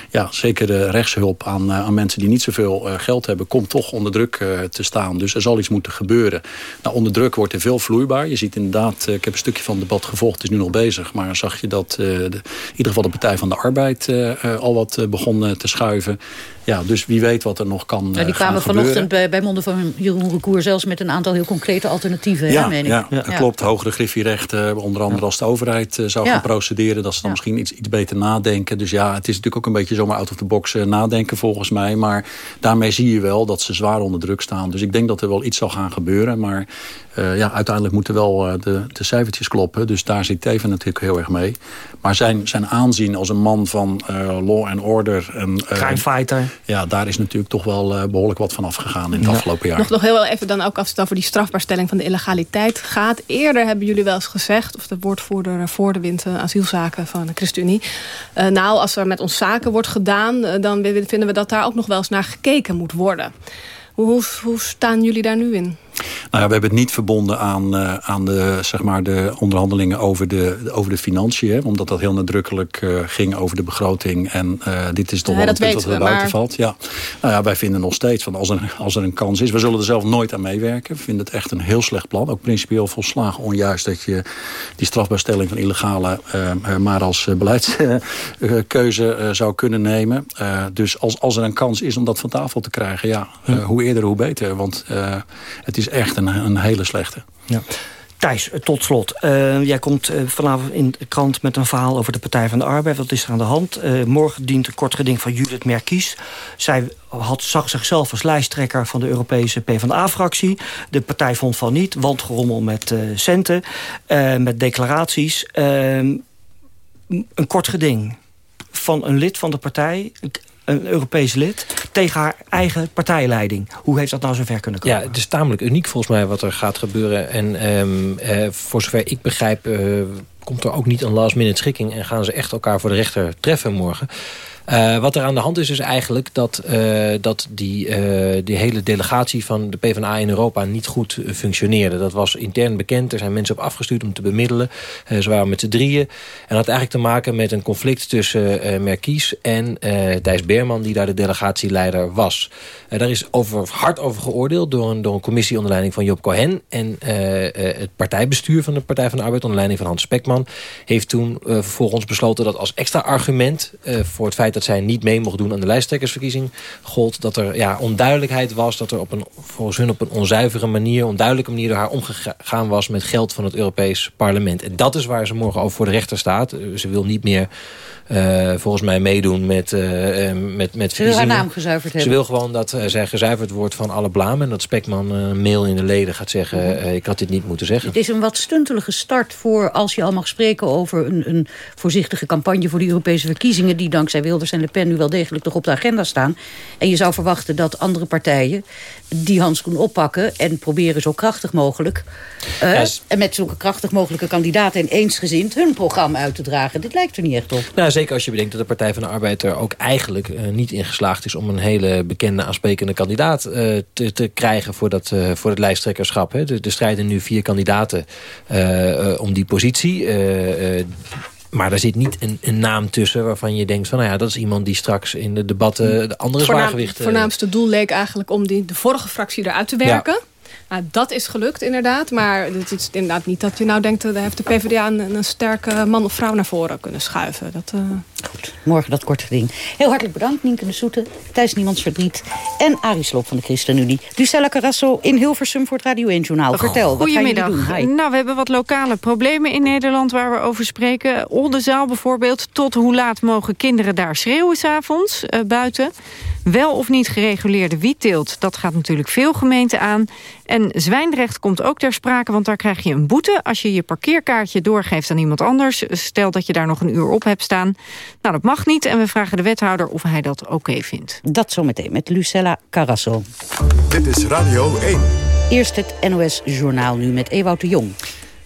ja, zeker de rechtshulp aan, aan mensen die niet zoveel geld hebben... komt toch onder druk te staan. Dus er zal iets moeten gebeuren. Nou, onder druk wordt er veel vloeibaar. Je ziet inderdaad, ik heb een stukje van het debat gevolgd. Het is nu nog bezig. Maar zag je dat de, in ieder geval de Partij van de Arbeid... al wat begon te schuiven. Ja, dus wie weet wat er nog kan ja, Die kwamen vanochtend bij, bij monden van Jeroen Recour... zelfs met een aantal heel concrete alternatieven, ja, hè, meen ik. Ja, ja, klopt. Hogere griffierechten, onder andere als de overheid uh, zou gaan procederen... dat ze dan misschien iets, iets beter nadenken. Dus ja, het is natuurlijk ook een beetje zomaar out of the box nadenken volgens mij. Maar daarmee zie je wel dat ze zwaar onder druk staan. Dus ik denk dat er wel iets zal gaan gebeuren. Maar uh, ja, uiteindelijk moeten wel de, de cijfertjes kloppen. Dus daar zit Teven natuurlijk heel erg mee. Maar zijn, zijn aanzien als een man van law and order... En, Crime fighter. Ja, daar is natuurlijk toch wel uh, behoorlijk wat van afgegaan in het ja. afgelopen jaar. Nog, nog heel even dan ook als het over die strafbaarstelling van de illegaliteit gaat. Eerder hebben jullie wel eens gezegd, of de woordvoerder voor de wind asielzaken van de ChristenUnie. Uh, nou, als er met ons zaken wordt gedaan, uh, dan vinden we dat daar ook nog wel eens naar gekeken moet worden. Hoe, hoe, hoe staan jullie daar nu in? Nou ja, we hebben het niet verbonden aan, uh, aan de, zeg maar de onderhandelingen over de, over de financiën. Hè, omdat dat heel nadrukkelijk uh, ging over de begroting. En uh, dit is toch ja, wel een punt dat er buiten maar... valt. Ja. Nou ja, wij vinden nog steeds van als er, als er een kans is. We zullen er zelf nooit aan meewerken. We vinden het echt een heel slecht plan. Ook principieel volslagen onjuist dat je die strafbaarstelling van illegale maar als beleidskeuze zou kunnen nemen. dus als, als er een kans is om dat van tafel te krijgen, ja, hoe eerder hoe beter. Want het is echt een, hele slechte. Ja. Thijs, tot slot. Uh, jij komt uh, vanavond in de krant met een verhaal over de Partij van de Arbeid. Wat is er aan de hand? Uh, morgen dient een kort geding van Judith Merkies. Zij had, zag zichzelf als lijsttrekker van de Europese PvdA-fractie. De partij vond van niet. Wandgerommel met centen, met declaraties. Een kort geding van een lid van de partij een Europees lid tegen haar eigen partijleiding. Hoe heeft dat nou zover kunnen komen? Ja, het is tamelijk uniek volgens mij wat er gaat gebeuren. En um, uh, voor zover ik begrijp... Uh, komt er ook niet een last minute schikking... en gaan ze echt elkaar voor de rechter treffen morgen. Uh, wat er aan de hand is, is eigenlijk dat, uh, dat die, uh, die hele delegatie van de PvdA in Europa niet goed functioneerde. Dat was intern bekend. Er zijn mensen op afgestuurd om te bemiddelen. ze waren met z'n drieën. En dat had eigenlijk te maken met een conflict tussen Merkies en Thijs Beerman, die daar de delegatieleider was. daar is over, hard over geoordeeld door een, door commissie onder leiding van Job Cohen. En het partijbestuur van de Partij van de Arbeid onder leiding van Hans Spekman heeft toen vervolgens besloten dat als extra argument voor het feit dat zij niet mee mocht doen aan de lijsttrekkersverkiezing gold. Dat er ja, onduidelijkheid was. Dat er op een, volgens hun op een onzuivere manier, onduidelijke manier door haar omgegaan was met geld van het Europees parlement. En dat is waar ze morgen over voor de rechter staat. Ze wil niet meer uh, volgens mij meedoen met, uh, met, met Ze wil haar naam gezuiverd hebben. Ze wil gewoon dat zij gezuiverd wordt van alle blamen. En dat Spekman een mail in de leden gaat zeggen... Mhm. ik had dit niet moeten zeggen. Het is een wat stuntelige start voor als je al mag spreken... over een, een voorzichtige campagne voor de Europese verkiezingen... die dankzij Wilders en Le Pen nu wel degelijk toch op de agenda staan. En je zou verwachten dat andere partijen die handschoen oppakken... en proberen zo krachtig mogelijk... en met zulke krachtig mogelijke kandidaten... en eensgezind hun programma uit te dragen. Dit lijkt er niet echt op. Nou, zeker als je bedenkt dat de Partij van de Arbeid er ook eigenlijk uh, niet in geslaagd is... om een hele bekende aansprekende kandidaat uh, te, te, krijgen voor, dat, uh, voor het lijsttrekkerschap. Hè. Er strijden nu vier kandidaten om die positie... Maar er zit niet een, een, naam tussen waarvan je denkt... van nou ja, dat is iemand die straks in de debatten de andere Voornaam, zwaargewichten... Het voornaamste doel leek eigenlijk om die, de vorige fractie eruit te werken. Nou, dat is gelukt inderdaad. Maar het is inderdaad niet dat je nou denkt... dat heeft de PvdA een, een sterke man of vrouw naar voren kunnen schuiven. Dat, uh... Goed, morgen dat korte ding. Heel hartelijk bedankt, Nienke de Soete, Thijs Niemands Verdriet... en Arie Sloop van de ChristenUnie. Lucella Carrasso in Hilversum voor het Radio 1 Journaal. Vertel, wat doen? Hi. Nou, we hebben wat lokale problemen in Nederland waar we over spreken. Oldenzaal bijvoorbeeld. Tot hoe laat mogen kinderen daar schreeuwen s'avonds uh, buiten? Wel of niet gereguleerde wietteelt, dat gaat natuurlijk veel gemeenten aan. En Zwijndrecht komt ook ter sprake, want daar krijg je een boete... als je je parkeerkaartje doorgeeft aan iemand anders. Stel dat je daar nog een uur op hebt staan. Nou, dat mag niet en we vragen de wethouder of hij dat oké vindt. Dat zometeen met Lucella Carrasso. Dit is Radio 1. Eerst het NOS Journaal nu met Ewout de Jong.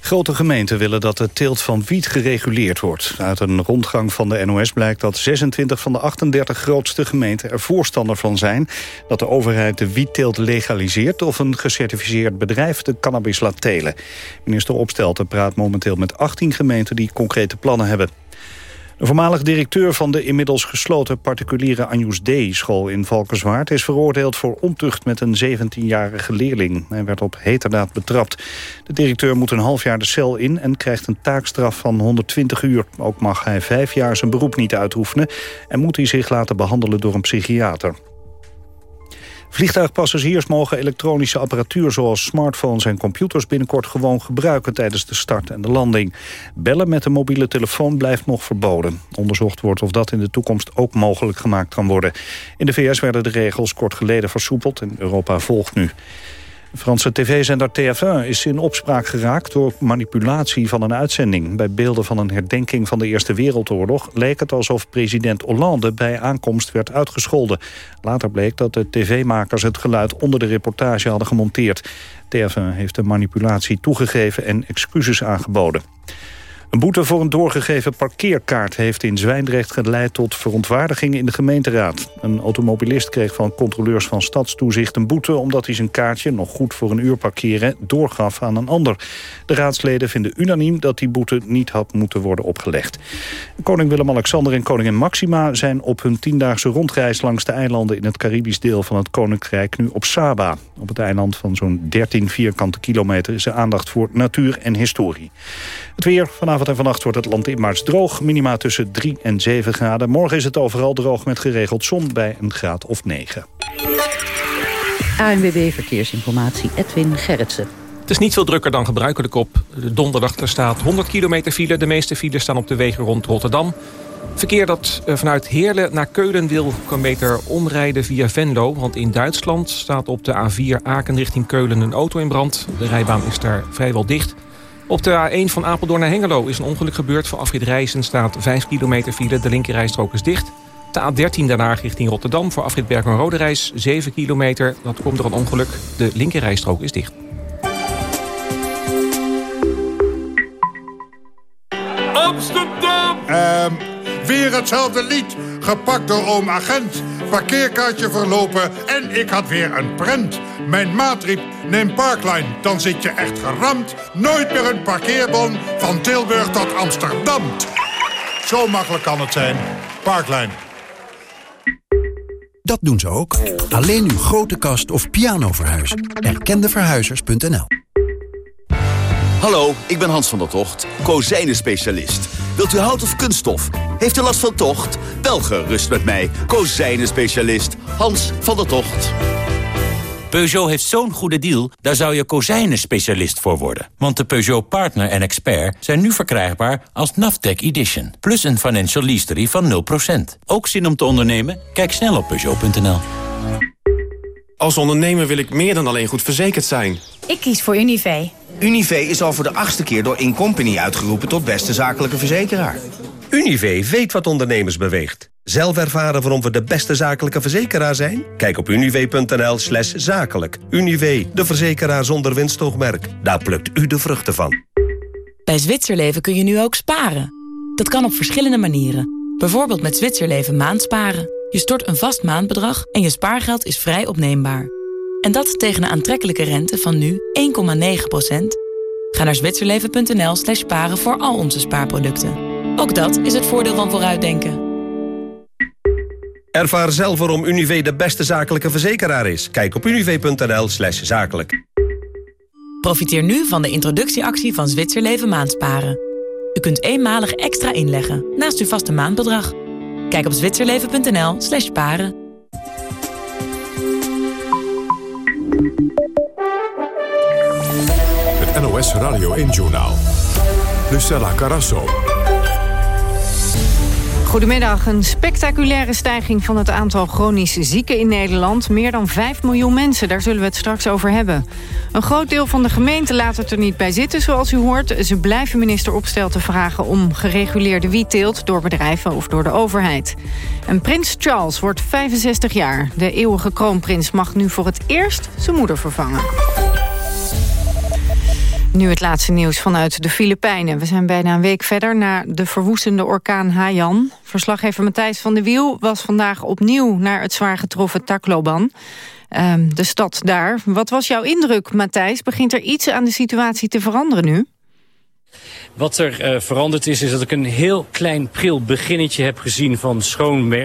Grote gemeenten willen dat de teelt van wiet gereguleerd wordt. Uit een rondgang van de NOS blijkt dat 26 van de 38 grootste gemeenten er voorstander van zijn... dat de overheid de wietteelt legaliseert of een gecertificeerd bedrijf de cannabis laat telen. Minister Opstelten praat momenteel met 18 gemeenten die concrete plannen hebben. De voormalig directeur van de inmiddels gesloten particuliere Anjus D. school in Valkenswaard is veroordeeld voor ontucht met een 17-jarige leerling. Hij werd op heterdaad betrapt. De directeur moet een half jaar de cel in en krijgt een taakstraf van 120 uur. Ook mag hij vijf jaar zijn beroep niet uitoefenen en moet hij zich laten behandelen door een psychiater. Vliegtuigpassagiers mogen elektronische apparatuur zoals smartphones en computers binnenkort gewoon gebruiken tijdens de start en de landing. Bellen met een mobiele telefoon blijft nog verboden. Onderzocht wordt of dat in de toekomst ook mogelijk gemaakt kan worden. In de VS werden de regels kort geleden versoepeld en Europa volgt nu. Franse tv-zender TF1 is in opspraak geraakt door manipulatie van een uitzending. Bij beelden van een herdenking van de Eerste Wereldoorlog leek het alsof president Hollande bij aankomst werd uitgescholden. Later bleek dat de tv-makers het geluid onder de reportage hadden gemonteerd. TF1 heeft de manipulatie toegegeven en excuses aangeboden. Een boete voor een doorgegeven parkeerkaart heeft in Zwijndrecht geleid tot verontwaardiging in de gemeenteraad. Een automobilist kreeg van controleurs van stadstoezicht een boete omdat hij zijn kaartje, nog goed voor een uur parkeren, doorgaf aan een ander. De raadsleden vinden unaniem dat die boete niet had moeten worden opgelegd. Koning Willem-Alexander en koningin Maxima zijn op hun tiendaagse rondreis langs de eilanden in het Caribisch deel van het Koninkrijk nu op Saba. Op het eiland van zo'n 13 vierkante kilometer is er aandacht voor natuur en historie. Het weer vanavond en vannacht wordt het land in maart droog. Minima tussen 3 en 7 graden. Morgen is het overal droog met geregeld zon bij een graad of 9. ANWB Verkeersinformatie, Edwin Gerritsen. Het is niet veel drukker dan gebruikelijk op donderdag. Er staat 100 kilometer file. De meeste files staan op de wegen rond Rotterdam. Verkeer dat eh, vanuit Heerlen naar Keulen wil... kan beter omrijden via Venlo. Want in Duitsland staat op de A4 Aken richting Keulen een auto in brand. De rijbaan is daar vrijwel dicht. Op de A1 van Apeldoorn naar Hengelo is een ongeluk gebeurd. Voor afrit Rijssen staat 5 kilometer file. De linkerrijstrook is dicht. De A13 daarna richting Rotterdam voor afrit Bergen-Rode Reis 7 kilometer. Dat komt door een ongeluk. De linkerrijstrook is dicht. Amsterdam! Um, weer hetzelfde lied. Gepakt door oom agent. Parkeerkaartje verlopen en ik had weer een prent. Mijn maat riep, neem Parkline, dan zit je echt geramd. Nooit meer een parkeerbon van Tilburg tot Amsterdam. Zo makkelijk kan het zijn. Parkline. Dat doen ze ook. Alleen uw grote kast of piano verhuizen. Erkendeverhuizers.nl Hallo, ik ben Hans van der Tocht, kozijnen specialist Wilt u hout of kunststof? Heeft u last van tocht? Wel gerust met mij, kozijnen-specialist Hans van der Tocht. Peugeot heeft zo'n goede deal, daar zou je kozijnen-specialist voor worden. Want de Peugeot Partner en Expert zijn nu verkrijgbaar als Naftec Edition. Plus een financial leasery van 0%. Ook zin om te ondernemen? Kijk snel op Peugeot.nl. Als ondernemer wil ik meer dan alleen goed verzekerd zijn. Ik kies voor Univé. Univé is al voor de achtste keer door Incompany uitgeroepen tot beste zakelijke verzekeraar. Univé weet wat ondernemers beweegt. Zelf ervaren waarom we de beste zakelijke verzekeraar zijn? Kijk op univ.nl slash zakelijk. Univ, de verzekeraar zonder winstoogmerk. Daar plukt u de vruchten van. Bij Zwitserleven kun je nu ook sparen. Dat kan op verschillende manieren. Bijvoorbeeld met Zwitserleven maandsparen. Je stort een vast maandbedrag en je spaargeld is vrij opneembaar. En dat tegen een aantrekkelijke rente van nu 1,9%. Ga naar zwitserleven.nl slash sparen voor al onze spaarproducten. Ook dat is het voordeel van vooruitdenken. Ervaar zelf waarom Univé de beste zakelijke verzekeraar is. Kijk op univ.nl slash zakelijk. Profiteer nu van de introductieactie van Zwitserleven Maandsparen. U kunt eenmalig extra inleggen naast uw vaste maandbedrag. Kijk op zwitserleven.nl slash paren. Het NOS Radio 1-journaal. Lucella Carasso. Goedemiddag. Een spectaculaire stijging van het aantal chronisch zieken in Nederland. Meer dan 5 miljoen mensen, daar zullen we het straks over hebben. Een groot deel van de gemeente laat het er niet bij zitten, zoals u hoort. Ze blijven minister Opstelten vragen om gereguleerde wietteelt... door bedrijven of door de overheid. En prins Charles wordt 65 jaar. De eeuwige kroonprins mag nu voor het eerst zijn moeder vervangen. Nu het laatste nieuws vanuit de Filipijnen. We zijn bijna een week verder na de verwoestende orkaan Haiyan. Verslaggever Matthijs van de Wiel was vandaag opnieuw... naar het zwaar getroffen Tacloban, ehm, de stad daar. Wat was jouw indruk, Matthijs? Begint er iets aan de situatie te veranderen nu? Wat er uh, veranderd is, is dat ik een heel klein pril beginnetje heb gezien van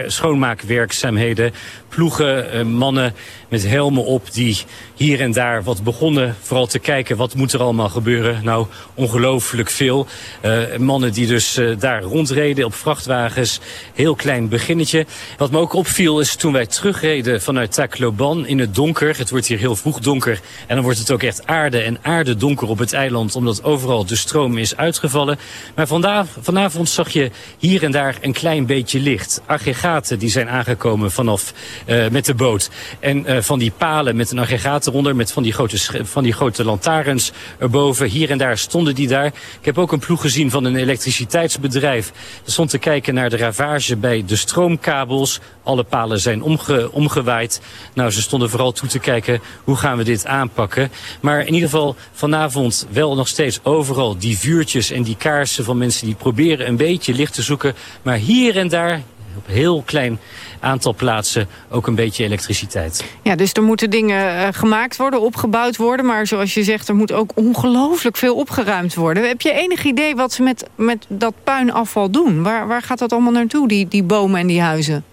schoonmaakwerkzaamheden. Ploegen, uh, mannen met helmen op die hier en daar wat begonnen vooral te kijken wat moet er allemaal gebeuren. Nou, ongelooflijk veel. Uh, mannen die dus daar rondreden op vrachtwagens. Heel klein beginnetje. Wat me ook opviel is toen wij terugreden vanuit Tacloban in het donker. Het wordt hier heel vroeg donker. En dan wordt het ook echt aarde en aarde donker op het eiland. Omdat overal de stroom is uitgevallen. Maar vandaag, vanavond zag je hier en daar een klein beetje licht. Aggregaten die zijn aangekomen vanaf uh, met de boot. En uh, van die palen met een aggregaat eronder, met van die, grote, van die grote lantaarns erboven. Hier en daar stonden die daar. Ik heb ook een ploeg gezien van een elektriciteitsbedrijf. Dat stond te kijken naar de ravage bij de stroomkabels. Alle palen zijn omge, omgewaaid. Nou, ze stonden vooral toe te kijken hoe gaan we dit aanpakken. Maar in ieder geval vanavond wel nog steeds overal die vuurtjes en die kaarsen van mensen die proberen een beetje licht te zoeken. Maar hier en daar, op heel klein aantal plaatsen, ook een beetje elektriciteit. Ja, dus er moeten dingen uh, gemaakt worden, opgebouwd worden. Maar zoals je zegt, er moet ook ongelooflijk veel opgeruimd worden. Heb je enig idee wat ze met, met dat puinafval doen? Waar, waar gaat dat allemaal naartoe, die, die bomen en die huizen?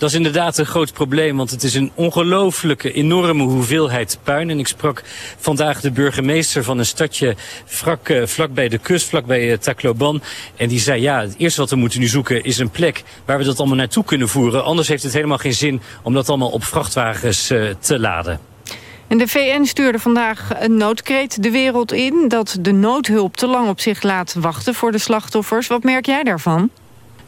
Dat is inderdaad een groot probleem, want het is een ongelooflijke, enorme hoeveelheid puin. En ik sprak vandaag de burgemeester van een stadje vlak, vlak bij de kust, vlak bij uh, Tacloban. En die zei, ja, het eerste wat we moeten nu zoeken is een plek waar we dat allemaal naartoe kunnen voeren. Anders heeft het helemaal geen zin om dat allemaal op vrachtwagens uh, te laden. En de VN stuurde vandaag een noodkreet de wereld in... dat de noodhulp te lang op zich laat wachten voor de slachtoffers. Wat merk jij daarvan?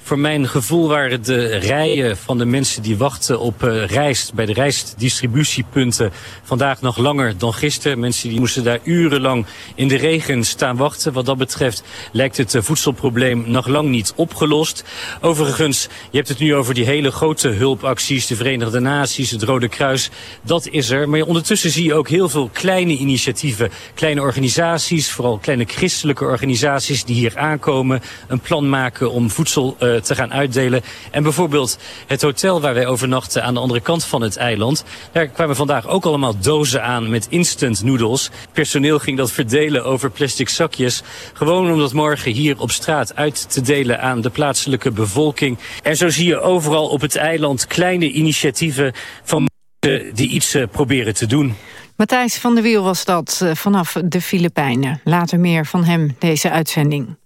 Voor mijn gevoel waren de rijen van de mensen die wachten op uh, rijst... bij de rijstdistributiepunten vandaag nog langer dan gisteren. Mensen die moesten daar urenlang in de regen staan wachten. Wat dat betreft lijkt het uh, voedselprobleem nog lang niet opgelost. Overigens, je hebt het nu over die hele grote hulpacties... de Verenigde Naties, het Rode Kruis, dat is er. Maar ondertussen zie je ook heel veel kleine initiatieven. Kleine organisaties, vooral kleine christelijke organisaties... die hier aankomen, een plan maken om voedsel... Uh, te gaan uitdelen. En bijvoorbeeld het hotel waar wij overnachten aan de andere kant van het eiland. Daar kwamen vandaag ook allemaal dozen aan met instant noodles. Personeel ging dat verdelen over plastic zakjes. Gewoon om dat morgen hier op straat uit te delen aan de plaatselijke bevolking. En zo zie je overal op het eiland kleine initiatieven van mensen die iets uh, proberen te doen. Matthijs van der Wiel was dat uh, vanaf de Filipijnen. Later meer van hem deze uitzending.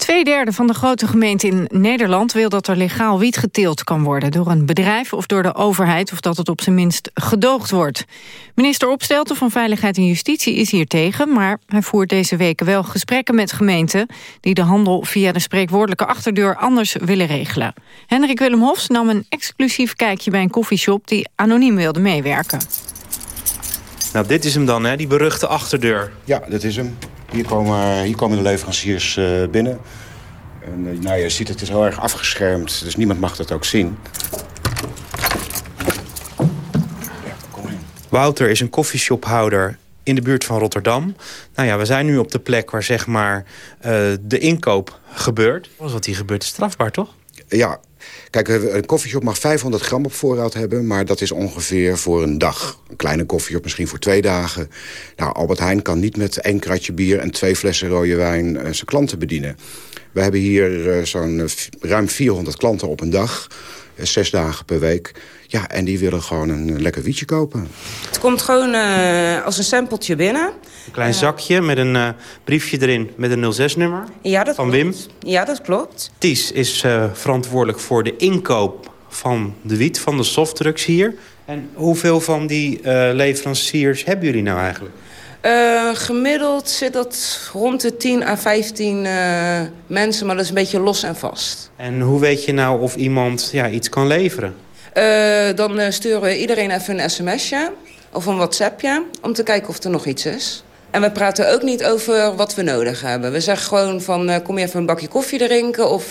Tweederde van de grote gemeenten in Nederland wil dat er legaal wiet geteeld kan worden door een bedrijf of door de overheid of dat het op zijn minst gedoogd wordt. Minister Opstelten van Veiligheid en Justitie is hier tegen, maar hij voert deze weken wel gesprekken met gemeenten die de handel via de spreekwoordelijke achterdeur anders willen regelen. Hendrik Willem Hofs nam een exclusief kijkje bij een koffieshop die anoniem wilde meewerken. Nou, dit is hem dan, hè? die beruchte achterdeur. Ja, dat is hem. Hier komen, hier komen de leveranciers uh, binnen. En, uh, nou, je ziet het is heel erg afgeschermd, dus niemand mag dat ook zien. Wouter is een koffieshophouder in de buurt van Rotterdam. Nou ja, we zijn nu op de plek waar zeg maar uh, de inkoop gebeurt. Wat hier gebeurt is strafbaar, toch? Ja, Kijk, een koffieshop mag 500 gram op voorraad hebben... maar dat is ongeveer voor een dag. Een kleine koffieshop misschien voor twee dagen. Nou, Albert Heijn kan niet met één kratje bier... en twee flessen rode wijn uh, zijn klanten bedienen. We hebben hier uh, zo'n ruim 400 klanten op een dag... zes dagen per week. Ja, en die willen gewoon een lekker wietje kopen. Het komt gewoon als een sampletje binnen. Een klein zakje met een uh, briefje erin met een 06-nummer ja, van klopt. Wim. Ja, dat klopt. Ties is uh, verantwoordelijk voor de inkoop van de wiet, van de softdrugs hier. En hoeveel van die leveranciers hebben jullie nou eigenlijk? Gemiddeld zit dat rond de 10 à 15 uh, mensen, maar dat is een beetje los en vast. En hoe weet je nou of iemand ja, iets kan leveren? Dan sturen we iedereen even een sms'je of een whatsappje... om te kijken of er nog iets is. En we praten ook niet over wat we nodig hebben. We zeggen gewoon van kom je even een bakje koffie drinken... of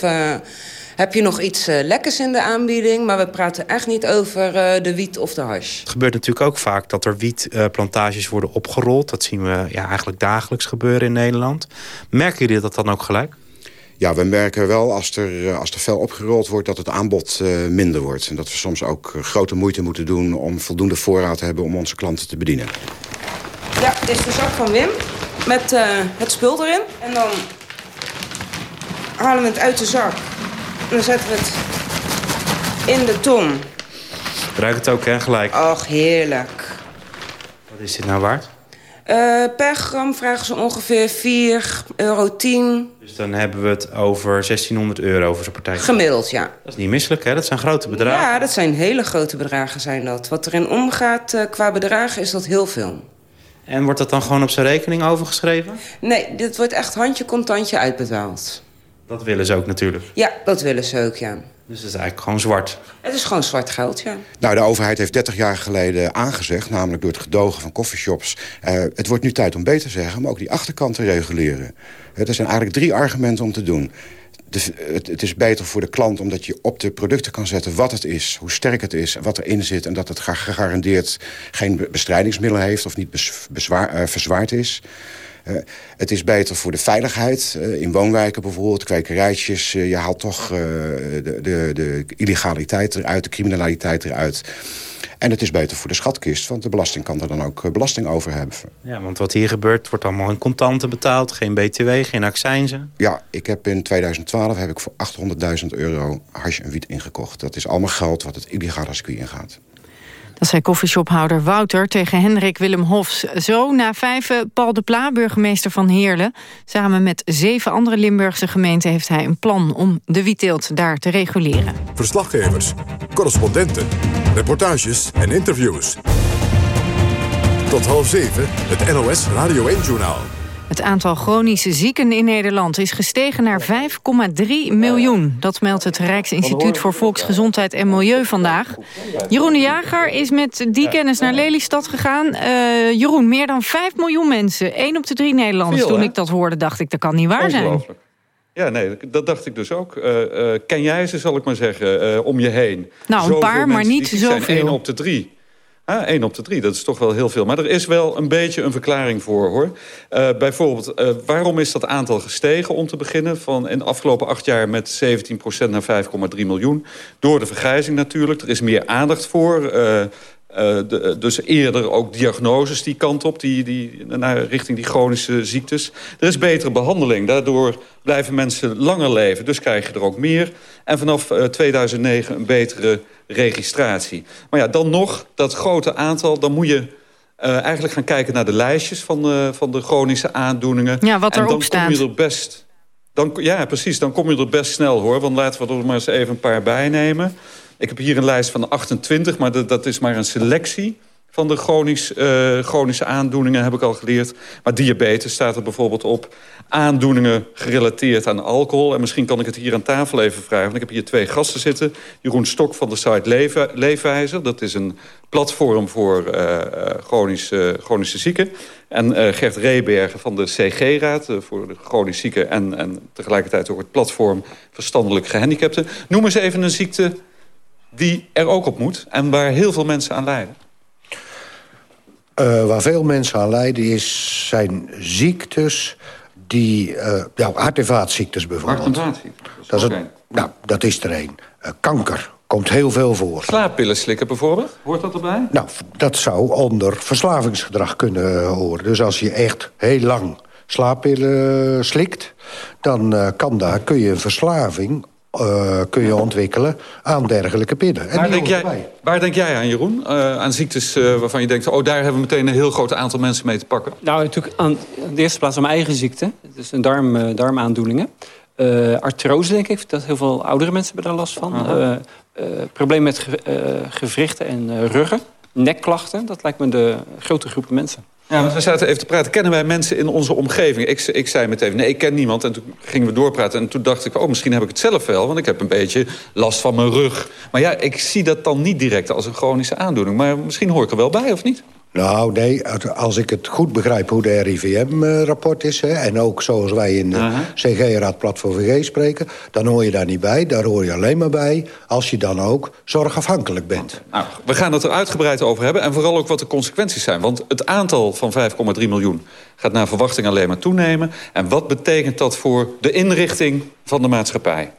heb je nog iets lekkers in de aanbieding. Maar we praten echt niet over de wiet of de hash. Het gebeurt natuurlijk ook vaak dat er wietplantages worden opgerold. Dat zien we ja, eigenlijk dagelijks gebeuren in Nederland. Merken jullie dat dan ook gelijk? Ja, we merken wel als er, als er fel opgerold wordt dat het aanbod uh, minder wordt. En dat we soms ook grote moeite moeten doen om voldoende voorraad te hebben om onze klanten te bedienen. Ja, dit is de zak van Wim met uh, het spul erin. En dan halen we het uit de zak. En dan zetten we het in de ton. Ruikt het ook, hè, gelijk? Och, heerlijk. Wat is dit nou waard? Uh, per gram vragen ze ongeveer 4 euro 10. Dus dan hebben we het over 1600 euro voor zo'n partij. Gemiddeld, ja. Dat is niet misselijk, hè? Dat zijn grote bedragen. Ja, dat zijn hele grote bedragen, zijn dat. Wat erin omgaat uh, qua bedragen is dat heel veel. En wordt dat dan gewoon op zijn rekening overgeschreven? Nee, dit wordt echt handje contantje uitbetaald. Dat willen ze ook natuurlijk. Ja, dat willen ze ook, ja. Dus het is eigenlijk gewoon zwart. Het is gewoon zwart geld, ja. Nou, de overheid heeft 30 jaar geleden aangezegd... namelijk door het gedogen van coffeeshops... Uh, het wordt nu tijd om beter te zeggen... maar ook die achterkant te reguleren. Uh, er zijn eigenlijk drie argumenten om te doen. De, het, het, is beter voor de klant omdat je op de producten kan zetten... wat het is, hoe sterk het is, wat erin zit... en dat het gegarandeerd geen bestrijdingsmiddelen heeft... of niet bezwaar, uh, verzwaard is... Uh, het is beter voor de veiligheid. Uh, in woonwijken bijvoorbeeld, kwekerijtjes. Uh, je haalt toch de, de, de illegaliteit eruit, de criminaliteit eruit. En het is beter voor de schatkist, want de belasting kan er dan ook belasting over hebben. Ja, want wat hier gebeurt, wordt allemaal in contanten betaald. Geen btw, geen accijnzen. Ja, ik heb in 2012 heb ik voor 800.000 euro hash en wiet ingekocht. Dat is allemaal geld wat het illegale circuit ingaat. Dat zei koffieshophouder Wouter tegen Hendrik Willem Hofs. Zo na vijven Paul de Pla, burgemeester van Heerlen. Samen met zeven andere Limburgse gemeenten heeft hij een plan... om de wietteelt daar te reguleren. Verslaggevers, correspondenten, reportages en interviews. Tot half zeven, het NOS Radio 1-journaal. Het aantal chronische zieken in Nederland is gestegen naar 5,3 miljoen. Dat meldt het Rijksinstituut voor Volksgezondheid en Milieu vandaag. Jeroen de Jager is met die kennis naar Lelystad gegaan. Uh, Jeroen, meer dan 5 miljoen mensen. 1 op de 3 Nederlanders. Toen ik dat hoorde, dacht ik, dat kan niet waar zijn. Ja, nee, dat dacht ik dus ook. Uh, uh, ken jij ze, zal ik maar zeggen, om je heen? Nou, een paar, maar niet zoveel. zijn 1 op de 3. Ah, 1 op de 3, dat is toch wel heel veel. Maar er is wel een beetje een verklaring voor, hoor. Uh, bijvoorbeeld, uh, waarom is dat aantal gestegen om te beginnen? Van in de afgelopen acht jaar met 17% naar 5,3 miljoen. Door de vergrijzing natuurlijk. Er is meer aandacht voor. Uh, de, dus eerder ook diagnoses die kant op, die, die, naar, richting die chronische ziektes. Er is betere behandeling, daardoor blijven mensen langer leven. Dus krijg je er ook meer. En vanaf uh, 2009 een betere registratie. Maar ja, dan nog, dat grote aantal, dan moet je... Uh, eigenlijk gaan kijken naar de lijstjes van, uh, van de chronische aandoeningen. Ja, wat en erop dan staat. kom je er best Dan, ja, precies. Dan kom je er best snel, hoor. Want laten we er maar eens even een paar bij nemen. Ik heb hier een lijst van 28, maar dat, dat is maar een selectie van de chronisch, uh, chronische aandoeningen, heb ik al geleerd. Maar diabetes staat er bijvoorbeeld op. Aandoeningen gerelateerd aan alcohol. En misschien kan ik het hier aan tafel even vragen. Want ik heb hier twee gasten zitten. Jeroen Stok van de site Leef, Leefwijzer. Dat is een platform voor chronische, chronische zieken. En Gert Rebergen van de CG-raad voor de chronisch zieken... En, en tegelijkertijd ook het platform verstandelijk gehandicapten. Noem eens even een ziekte die er ook op moet... en waar heel veel mensen aan lijden. Uh, waar veel mensen aan lijden is, zijn ziektes die... Uh, ja, hart- en vaatziektes bijvoorbeeld. Hart- en vaatziektes? Dat is, okay. nou, dat is er een. Uh, kanker komt heel veel voor. Slaappillen slikken bijvoorbeeld? Hoort dat erbij? Nou, dat zou onder verslavingsgedrag kunnen horen. Dus als je echt heel lang slaappillen slikt... dan kan daar, kun je een verslaving uh, kun je ontwikkelen aan dergelijke pillen. En waar, denk jij, waar denk jij aan, Jeroen? Uh, aan ziektes uh, waarvan je denkt... oh, daar hebben we meteen een heel groot aantal mensen mee te pakken? Nou, natuurlijk aan de eerste plaats aan mijn eigen ziekte. Dus een darm, darmaandoeningen. artrose, denk ik, dat heel veel oudere mensen hebben daar last van. -huh. probleem met ge gewrichten en ruggen. Nekklachten, dat lijkt me de grote groepen mensen. Ja, want we zaten even te praten. Kennen wij mensen in onze omgeving? Ik, ik zei meteen, nee, ik ken niemand. En toen gingen we doorpraten. En toen dacht ik, oh, misschien heb ik het zelf wel. Want ik heb een beetje last van mijn rug. Maar ja, ik zie dat dan niet direct als een chronische aandoening. Maar misschien hoor ik er wel bij, of niet? Nou, nee, als ik het goed begrijp hoe de RIVM-rapport is... Hè, en ook zoals wij in de uh -huh. CG-raad Platform VG spreken... dan hoor je daar niet bij. Daar hoor je alleen maar bij als je dan ook zorgafhankelijk bent. Nou, we gaan het er uitgebreid over hebben. En vooral ook wat de consequenties zijn. Want het aantal van 5,3 miljoen gaat naar verwachting alleen maar toenemen. En wat betekent dat voor de inrichting van de maatschappij?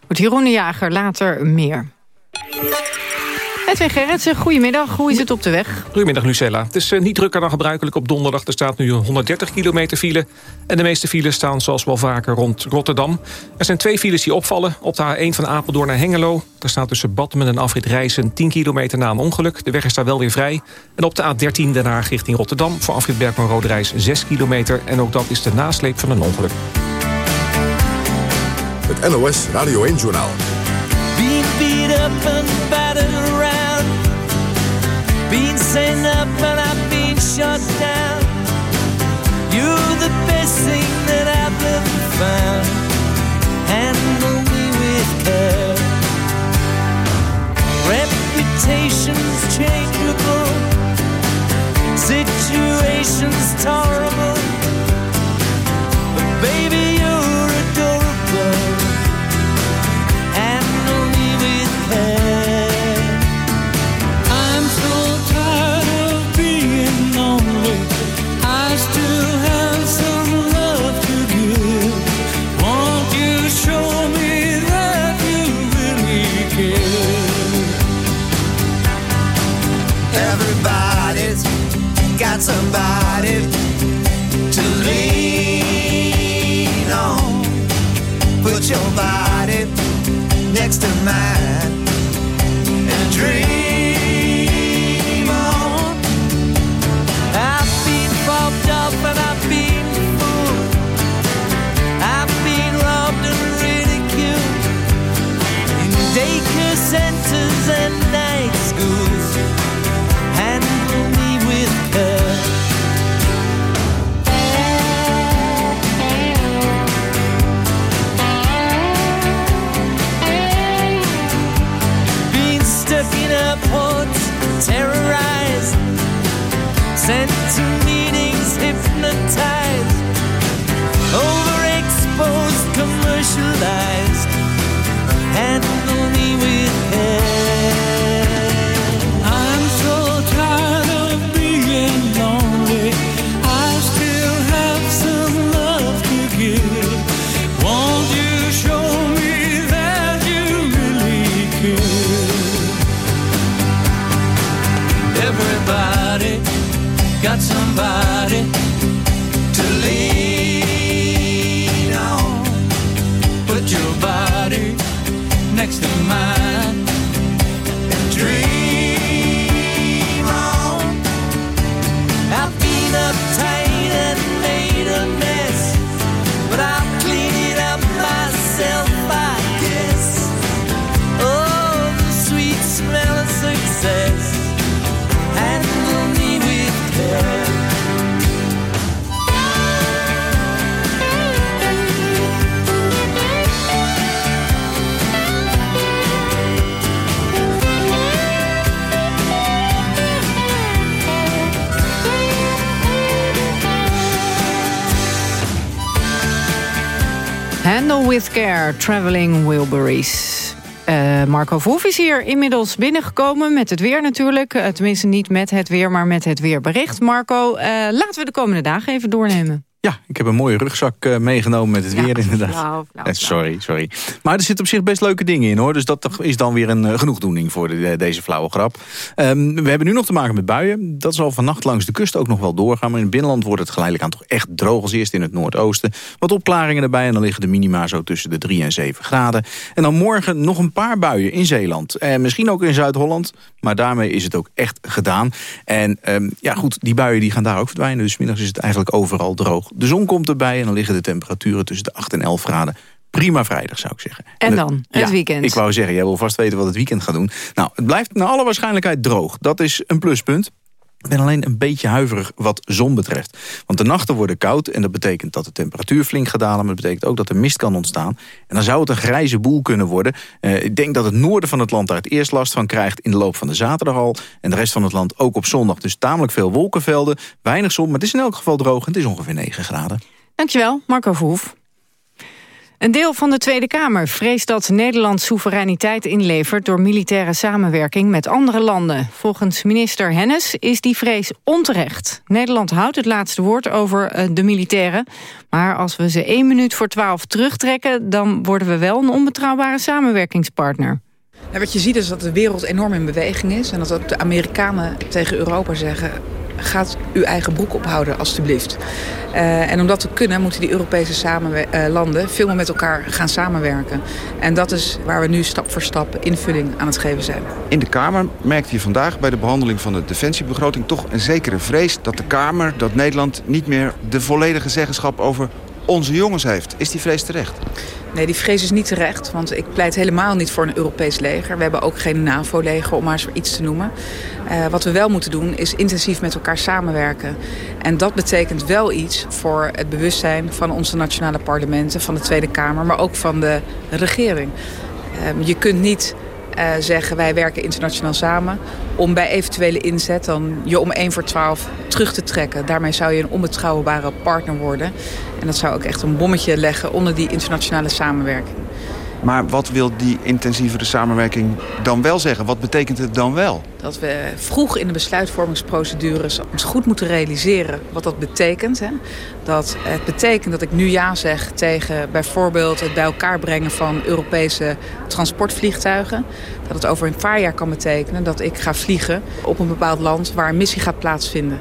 Wordt Jeroen de Jager later meer. Edwin Gerritsen, goedemiddag. Hoe is het op de weg? Goedemiddag, Lucella. Het is uh, niet drukker dan gebruikelijk op donderdag. Er staat nu 130 kilometer file. En de meeste files staan zoals wel vaker rond Rotterdam. Er zijn twee files die opvallen. Op de A1 van Apeldoorn naar Hengelo. Daar staat tussen Badmen en Afrit Rijssen 10 kilometer na een ongeluk. De weg is daar wel weer vrij. En op de A13 Den Haag richting Rotterdam... voor Afrit Bergman Reis 6 kilometer. En ook dat is de nasleep van een ongeluk. Het NOS Radio 1-journaal. Saying up and I've been shut down. You're the best thing that I've ever found. Handle me with care. Reputation's changeable. Situation's tolerable. But baby, got somebody to lean on. Put your body next to mine with care, traveling Wilburys. Uh, Marco Verhoef is hier inmiddels binnengekomen met het weer natuurlijk. Uh, tenminste niet met het weer, maar met het weerbericht. Marco, uh, laten we de komende dagen even doornemen. Ja, ik heb een mooie rugzak uh, meegenomen met het ja, weer inderdaad. Flauw, flauw, eh, sorry, sorry. Maar er zitten op zich best leuke dingen in hoor. Dus dat is dan weer een uh, genoegdoening voor de, deze flauwe grap. Um, we hebben nu nog te maken met buien. Dat zal vannacht langs de kust ook nog wel doorgaan. Maar in het binnenland wordt het geleidelijk aan toch echt droog. Als eerst in het noordoosten. Wat opklaringen erbij en dan liggen de minima zo tussen de 3 en 7 graden. En dan morgen nog een paar buien in Zeeland. En misschien ook in Zuid-Holland. Maar daarmee is het ook echt gedaan. En um, ja goed, die buien die gaan daar ook verdwijnen. Dus middags is het eigenlijk overal droog. De zon komt erbij en dan liggen de temperaturen tussen de 8 en 11 graden. Prima vrijdag zou ik zeggen. En dan, het weekend. Ik wou zeggen, jij wil vast weten wat het weekend gaat doen. Nou, het blijft naar alle waarschijnlijkheid droog. Dat is een pluspunt. Ik ben alleen een beetje huiverig wat zon betreft. Want de nachten worden koud en dat betekent dat de temperatuur flink gaat dalen... maar dat betekent ook dat er mist kan ontstaan. En dan zou het een grijze boel kunnen worden. Uh, ik denk dat het noorden van het land daar het eerst last van krijgt... in de loop van de zaterdag al. En de rest van het land ook op zondag. Dus tamelijk veel wolkenvelden, weinig zon... maar het is in elk geval droog en het is ongeveer 9 graden. Dankjewel, Marco Verhoef. Een deel van de Tweede Kamer vreest dat Nederland soevereiniteit inlevert... door militaire samenwerking met andere landen. Volgens minister Hennis is die vrees onterecht. Nederland houdt het laatste woord over uh, de militairen. Maar als we ze één minuut voor twaalf terugtrekken... dan worden we wel een onbetrouwbare samenwerkingspartner. Ja, wat je ziet is dat de wereld enorm in beweging is... en dat ook de Amerikanen tegen Europa zeggen gaat uw eigen broek ophouden, alstublieft. Uh, en om dat te kunnen moeten die Europese samen, uh, landen veel meer met elkaar gaan samenwerken. En dat is waar we nu stap voor stap invulling aan het geven zijn. In de Kamer merkte je vandaag bij de behandeling van de defensiebegroting toch een zekere vrees dat de Kamer, dat Nederland niet meer de volledige zeggenschap over onze jongens heeft. Is die vrees terecht? Nee, die vrees is niet terecht, want ik pleit helemaal niet voor een Europees leger. We hebben ook geen NAVO-leger, om maar eens iets te noemen. Uh, wat we wel moeten doen, is intensief met elkaar samenwerken. En dat betekent wel iets voor het bewustzijn van onze nationale parlementen... van de Tweede Kamer, maar ook van de regering. Uh, je kunt niet uh, zeggen wij werken internationaal samen... om bij eventuele inzet dan je om 1 voor 12 terug te trekken. Daarmee zou je een onbetrouwbare partner worden. En dat zou ook echt een bommetje leggen onder die internationale samenwerking. Maar wat wil die intensievere samenwerking dan wel zeggen? Wat betekent het dan wel? Dat we vroeg in de besluitvormingsprocedures ons goed moeten realiseren wat dat betekent. Hè? Dat het betekent dat ik nu ja zeg tegen bijvoorbeeld het bij elkaar brengen van Europese transportvliegtuigen. Dat het over een paar jaar kan betekenen dat ik ga vliegen op een bepaald land waar een missie gaat plaatsvinden.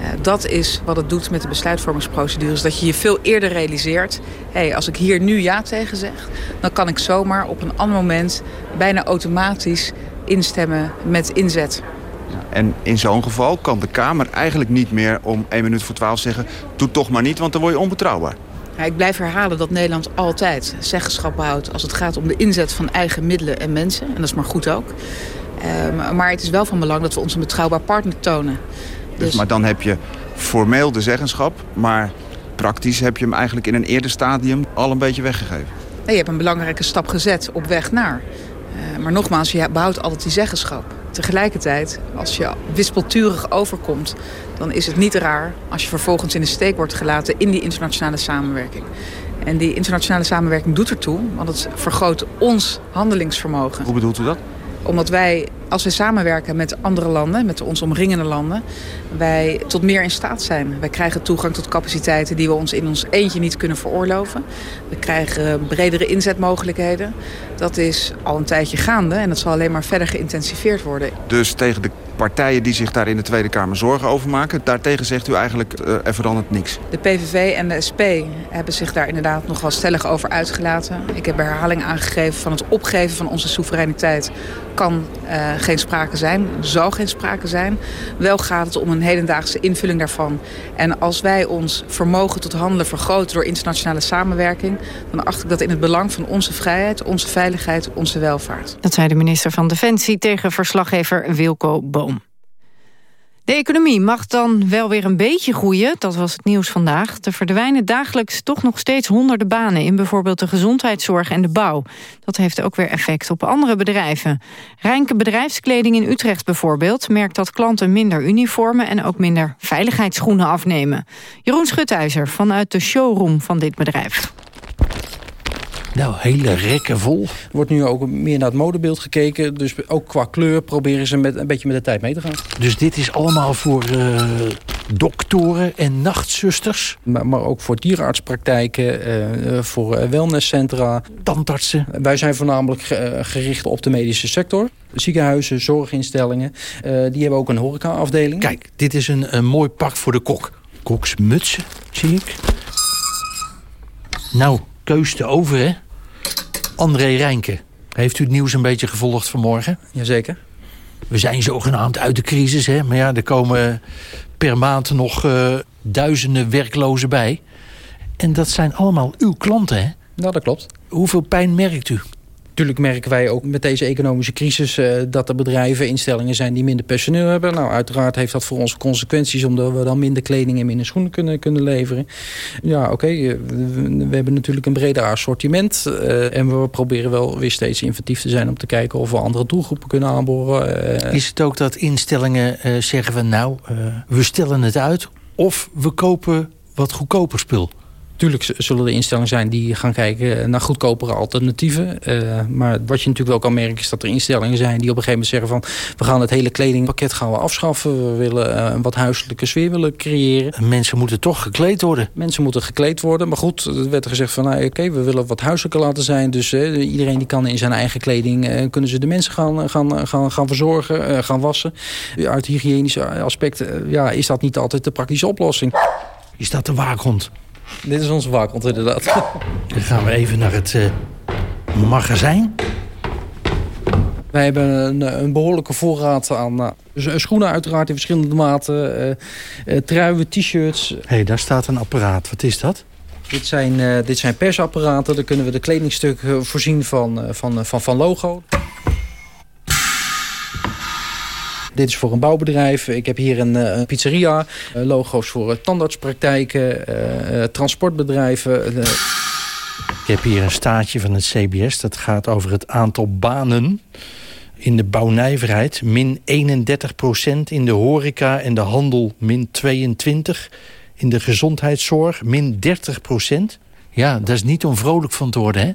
Uh, dat is wat het doet met de besluitvormingsprocedures. Dat je je veel eerder realiseert... Hey, als ik hier nu ja tegen zeg... dan kan ik zomaar op een ander moment bijna automatisch instemmen met inzet. En in zo'n geval kan de Kamer eigenlijk niet meer om 1 minuut voor 12 zeggen... doe toch maar niet, want dan word je onbetrouwbaar. Ja, ik blijf herhalen dat Nederland altijd zeggenschap houdt... als het gaat om de inzet van eigen middelen en mensen. En dat is maar goed ook. Uh, maar het is wel van belang dat we ons een betrouwbaar partner tonen. Dus, maar dan heb je formeel de zeggenschap, maar praktisch heb je hem eigenlijk in een eerder stadium al een beetje weggegeven. Nee, je hebt een belangrijke stap gezet op weg naar. Uh, maar nogmaals, je behoudt altijd die zeggenschap. Tegelijkertijd, als je wispelturig overkomt... dan is het niet raar als je vervolgens in de steek wordt gelaten... in die internationale samenwerking. En die internationale samenwerking doet ertoe, want het vergroot ons handelingsvermogen. Hoe bedoelt u dat? Omdat wij, als we samenwerken met andere landen, met ons omringende landen, wij tot meer in staat zijn. Wij krijgen toegang tot capaciteiten die we ons in ons eentje niet kunnen veroorloven. We krijgen bredere inzetmogelijkheden. Dat is al een tijdje gaande en dat zal alleen maar verder geïntensiveerd worden. Dus tegen de partijen die zich daar in de Tweede Kamer zorgen over maken... daartegen zegt u eigenlijk, uh, er verandert niks. De PVV en de SP hebben zich daar inderdaad nog wel stellig over uitgelaten. Ik heb herhaling aangegeven van het opgeven van onze soevereiniteit... kan uh, geen sprake zijn, zal geen sprake zijn. Wel gaat het om een hedendaagse invulling daarvan. En als wij ons vermogen tot handelen vergroten door internationale samenwerking... dan acht ik dat in het belang van onze vrijheid, onze veiligheid, onze welvaart. Dat zei de minister van Defensie tegen verslaggever Wilco Boom. De economie mag dan wel weer een beetje groeien, dat was het nieuws vandaag. Er verdwijnen dagelijks toch nog steeds honderden banen... in bijvoorbeeld de gezondheidszorg en de bouw. Dat heeft ook weer effect op andere bedrijven. Rijnke bedrijfskleding in Utrecht bijvoorbeeld... merkt dat klanten minder uniformen en ook minder veiligheidsschoenen afnemen. Jeroen Schutijzer vanuit de showroom van dit bedrijf. Nou, hele rekken vol. Er wordt nu ook meer naar het modebeeld gekeken. Dus ook qua kleur proberen ze met, een beetje met de tijd mee te gaan. Dus dit is allemaal voor uh, doktoren en nachtzusters? Maar, maar ook voor dierenartspraktijken, uh, voor wellnesscentra. Tandartsen? Wij zijn voornamelijk gericht op de medische sector. Ziekenhuizen, zorginstellingen. die hebben ook een horecaafdeling. Kijk, dit is een, een mooi pak voor de kok. Koksmutsen, zie ik. Nou, keus te over, hè? André Rijnke. Heeft u het nieuws een beetje gevolgd vanmorgen? Jazeker. We zijn zogenaamd uit de crisis, hè? Maar ja, er komen per maand nog uh, duizenden werklozen bij. En dat zijn allemaal uw klanten, hè? Nou, dat klopt. Hoeveel pijn merkt u? Natuurlijk merken wij ook met deze economische crisis... Uh, dat er bedrijven, instellingen zijn die minder personeel hebben. Nou, uiteraard heeft dat voor ons consequenties... omdat we dan minder kleding en minder schoenen kunnen, kunnen leveren. Ja, oké, eh, we, hebben natuurlijk een breder assortiment. Uh, en we proberen wel weer steeds inventief te zijn... om te kijken of we andere doelgroepen kunnen aanboren. Is het ook dat instellingen zeggen van... nou, we stellen het uit of we kopen wat goedkoper spul? Tuurlijk zullen er instellingen zijn die gaan kijken naar goedkopere alternatieven. Uh, maar wat je natuurlijk wel kan merken is dat er instellingen zijn die op een gegeven moment zeggen van... we gaan het hele kledingpakket gaan we afschaffen. We willen uh, een wat huiselijke sfeer willen creëren. Mensen moeten toch gekleed worden? Mensen moeten gekleed worden. Maar goed, er werd er gezegd van nou, oké, we willen wat huiselijker laten zijn. Dus uh, iedereen die kan in zijn eigen kleding... kunnen ze de mensen gaan, gaan, gaan, gaan verzorgen, gaan wassen. Uit hygiënische aspecten ja, is dat niet altijd de praktische oplossing. Is dat de waakhond? Dit is onze waakhond inderdaad. Dan gaan we even naar het uh, magazijn. Wij hebben een, een, behoorlijke voorraad aan uh, schoenen uiteraard in verschillende maten. Uh, truien, t-shirts. Hé, hey, daar staat een apparaat. Wat is dat? Dit zijn, dit zijn persapparaten. Daar kunnen we de kledingstukken voorzien van, van, van, van logo. Dit is voor een bouwbedrijf. Ik heb hier een, een pizzeria. logo's voor tandartspraktijken, transportbedrijven. Ik heb hier een staatje van het CBS. Dat gaat over het aantal banen in de bouwnijverheid. Min 31 procent in de horeca en de handel. Min 22 in de gezondheidszorg. Min 30 procent. Ja, dat is niet om vrolijk van te worden, hè?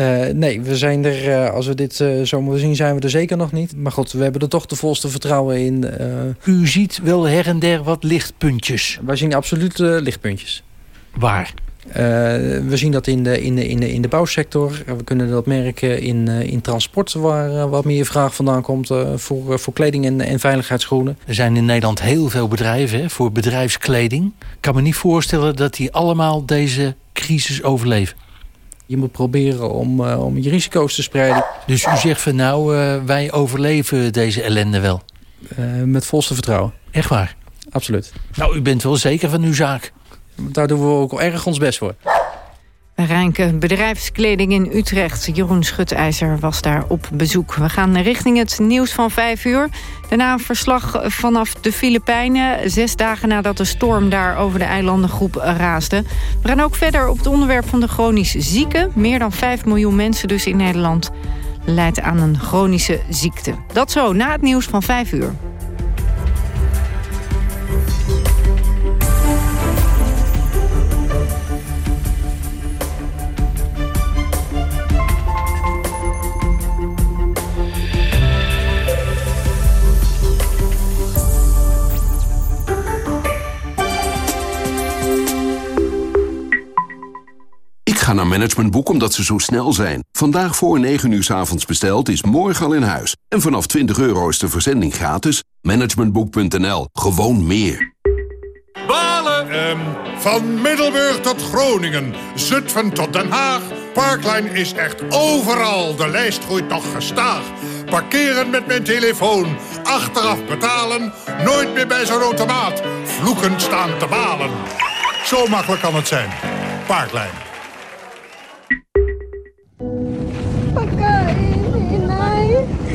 Uh, nee, we zijn er, uh, als we dit uh, zo moeten zien, zijn we er zeker nog niet. Maar goed, we hebben er toch de volste vertrouwen in. U ziet wel her en der wat lichtpuntjes. Wij zien absoluut lichtpuntjes. Waar? we zien dat in de, in, de, in, de, in de bouwsector. We kunnen dat merken in, in transport, waar wat meer vraag vandaan komt voor, voor kleding en, en veiligheidsschoenen. Er zijn in Nederland heel veel bedrijven hè, voor bedrijfskleding. Ik kan me niet voorstellen dat die allemaal deze crisis overleven. Je moet proberen om, uh, om je risico's te spreiden. Dus u zegt van nou, uh, wij overleven deze ellende wel? Uh, met volste vertrouwen. Echt waar? Absoluut. Nou, u bent wel zeker van uw zaak. Daar doen we ook erg ons best voor. Rijnke bedrijfskleding in Utrecht. Jeroen Schutijzer was daar op bezoek. We gaan richting het nieuws van vijf uur. Daarna een verslag vanaf de Filipijnen. Zes dagen nadat de storm daar over de eilandengroep raasde. We gaan ook verder op het onderwerp van de chronisch zieken. Meer dan 5 miljoen mensen dus in Nederland lijden aan een chronische ziekte. Dat zo na het nieuws van vijf uur. Ga naar Managementboek omdat ze zo snel zijn. Vandaag voor 9 uur s avonds besteld is morgen al in huis. En vanaf 20 euro is de verzending gratis. Managementboek.nl. Gewoon meer. Balen! Um, van Middelburg tot Groningen. Zutphen tot Den Haag. Parkline is echt overal. De lijst groeit nog gestaag. Parkeren met mijn telefoon. Achteraf betalen. Nooit meer bij zo'n automaat. Vloeken staan te balen. Zo makkelijk kan het zijn. Parkline.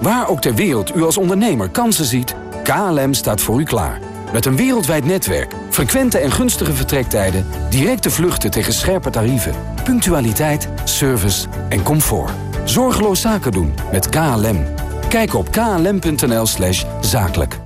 Waar ook ter wereld u als ondernemer kansen ziet, KLM staat voor u klaar. Met een wereldwijd netwerk, frequente en gunstige vertrektijden... directe vluchten tegen scherpe tarieven, punctualiteit, service en comfort. Zorgeloos zaken doen met KLM. Kijk op klm.nl slash zakelijk.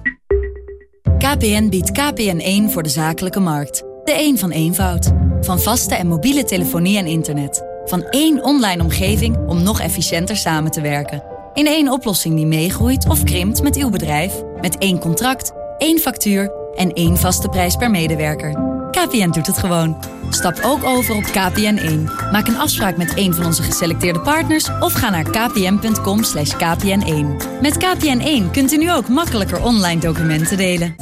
KPN biedt KPN1 voor de zakelijke markt. De een van eenvoud. Van vaste en mobiele telefonie en internet. Van één online omgeving om nog efficiënter samen te werken. In één oplossing die meegroeit of krimpt met uw bedrijf. Met één contract, één factuur en één vaste prijs per medewerker. KPN doet het gewoon. Stap ook over op KPN1. Maak een afspraak met een van onze geselecteerde partners... of ga naar kpn.com kpn1. Met KPN1 kunt u nu ook makkelijker online documenten delen.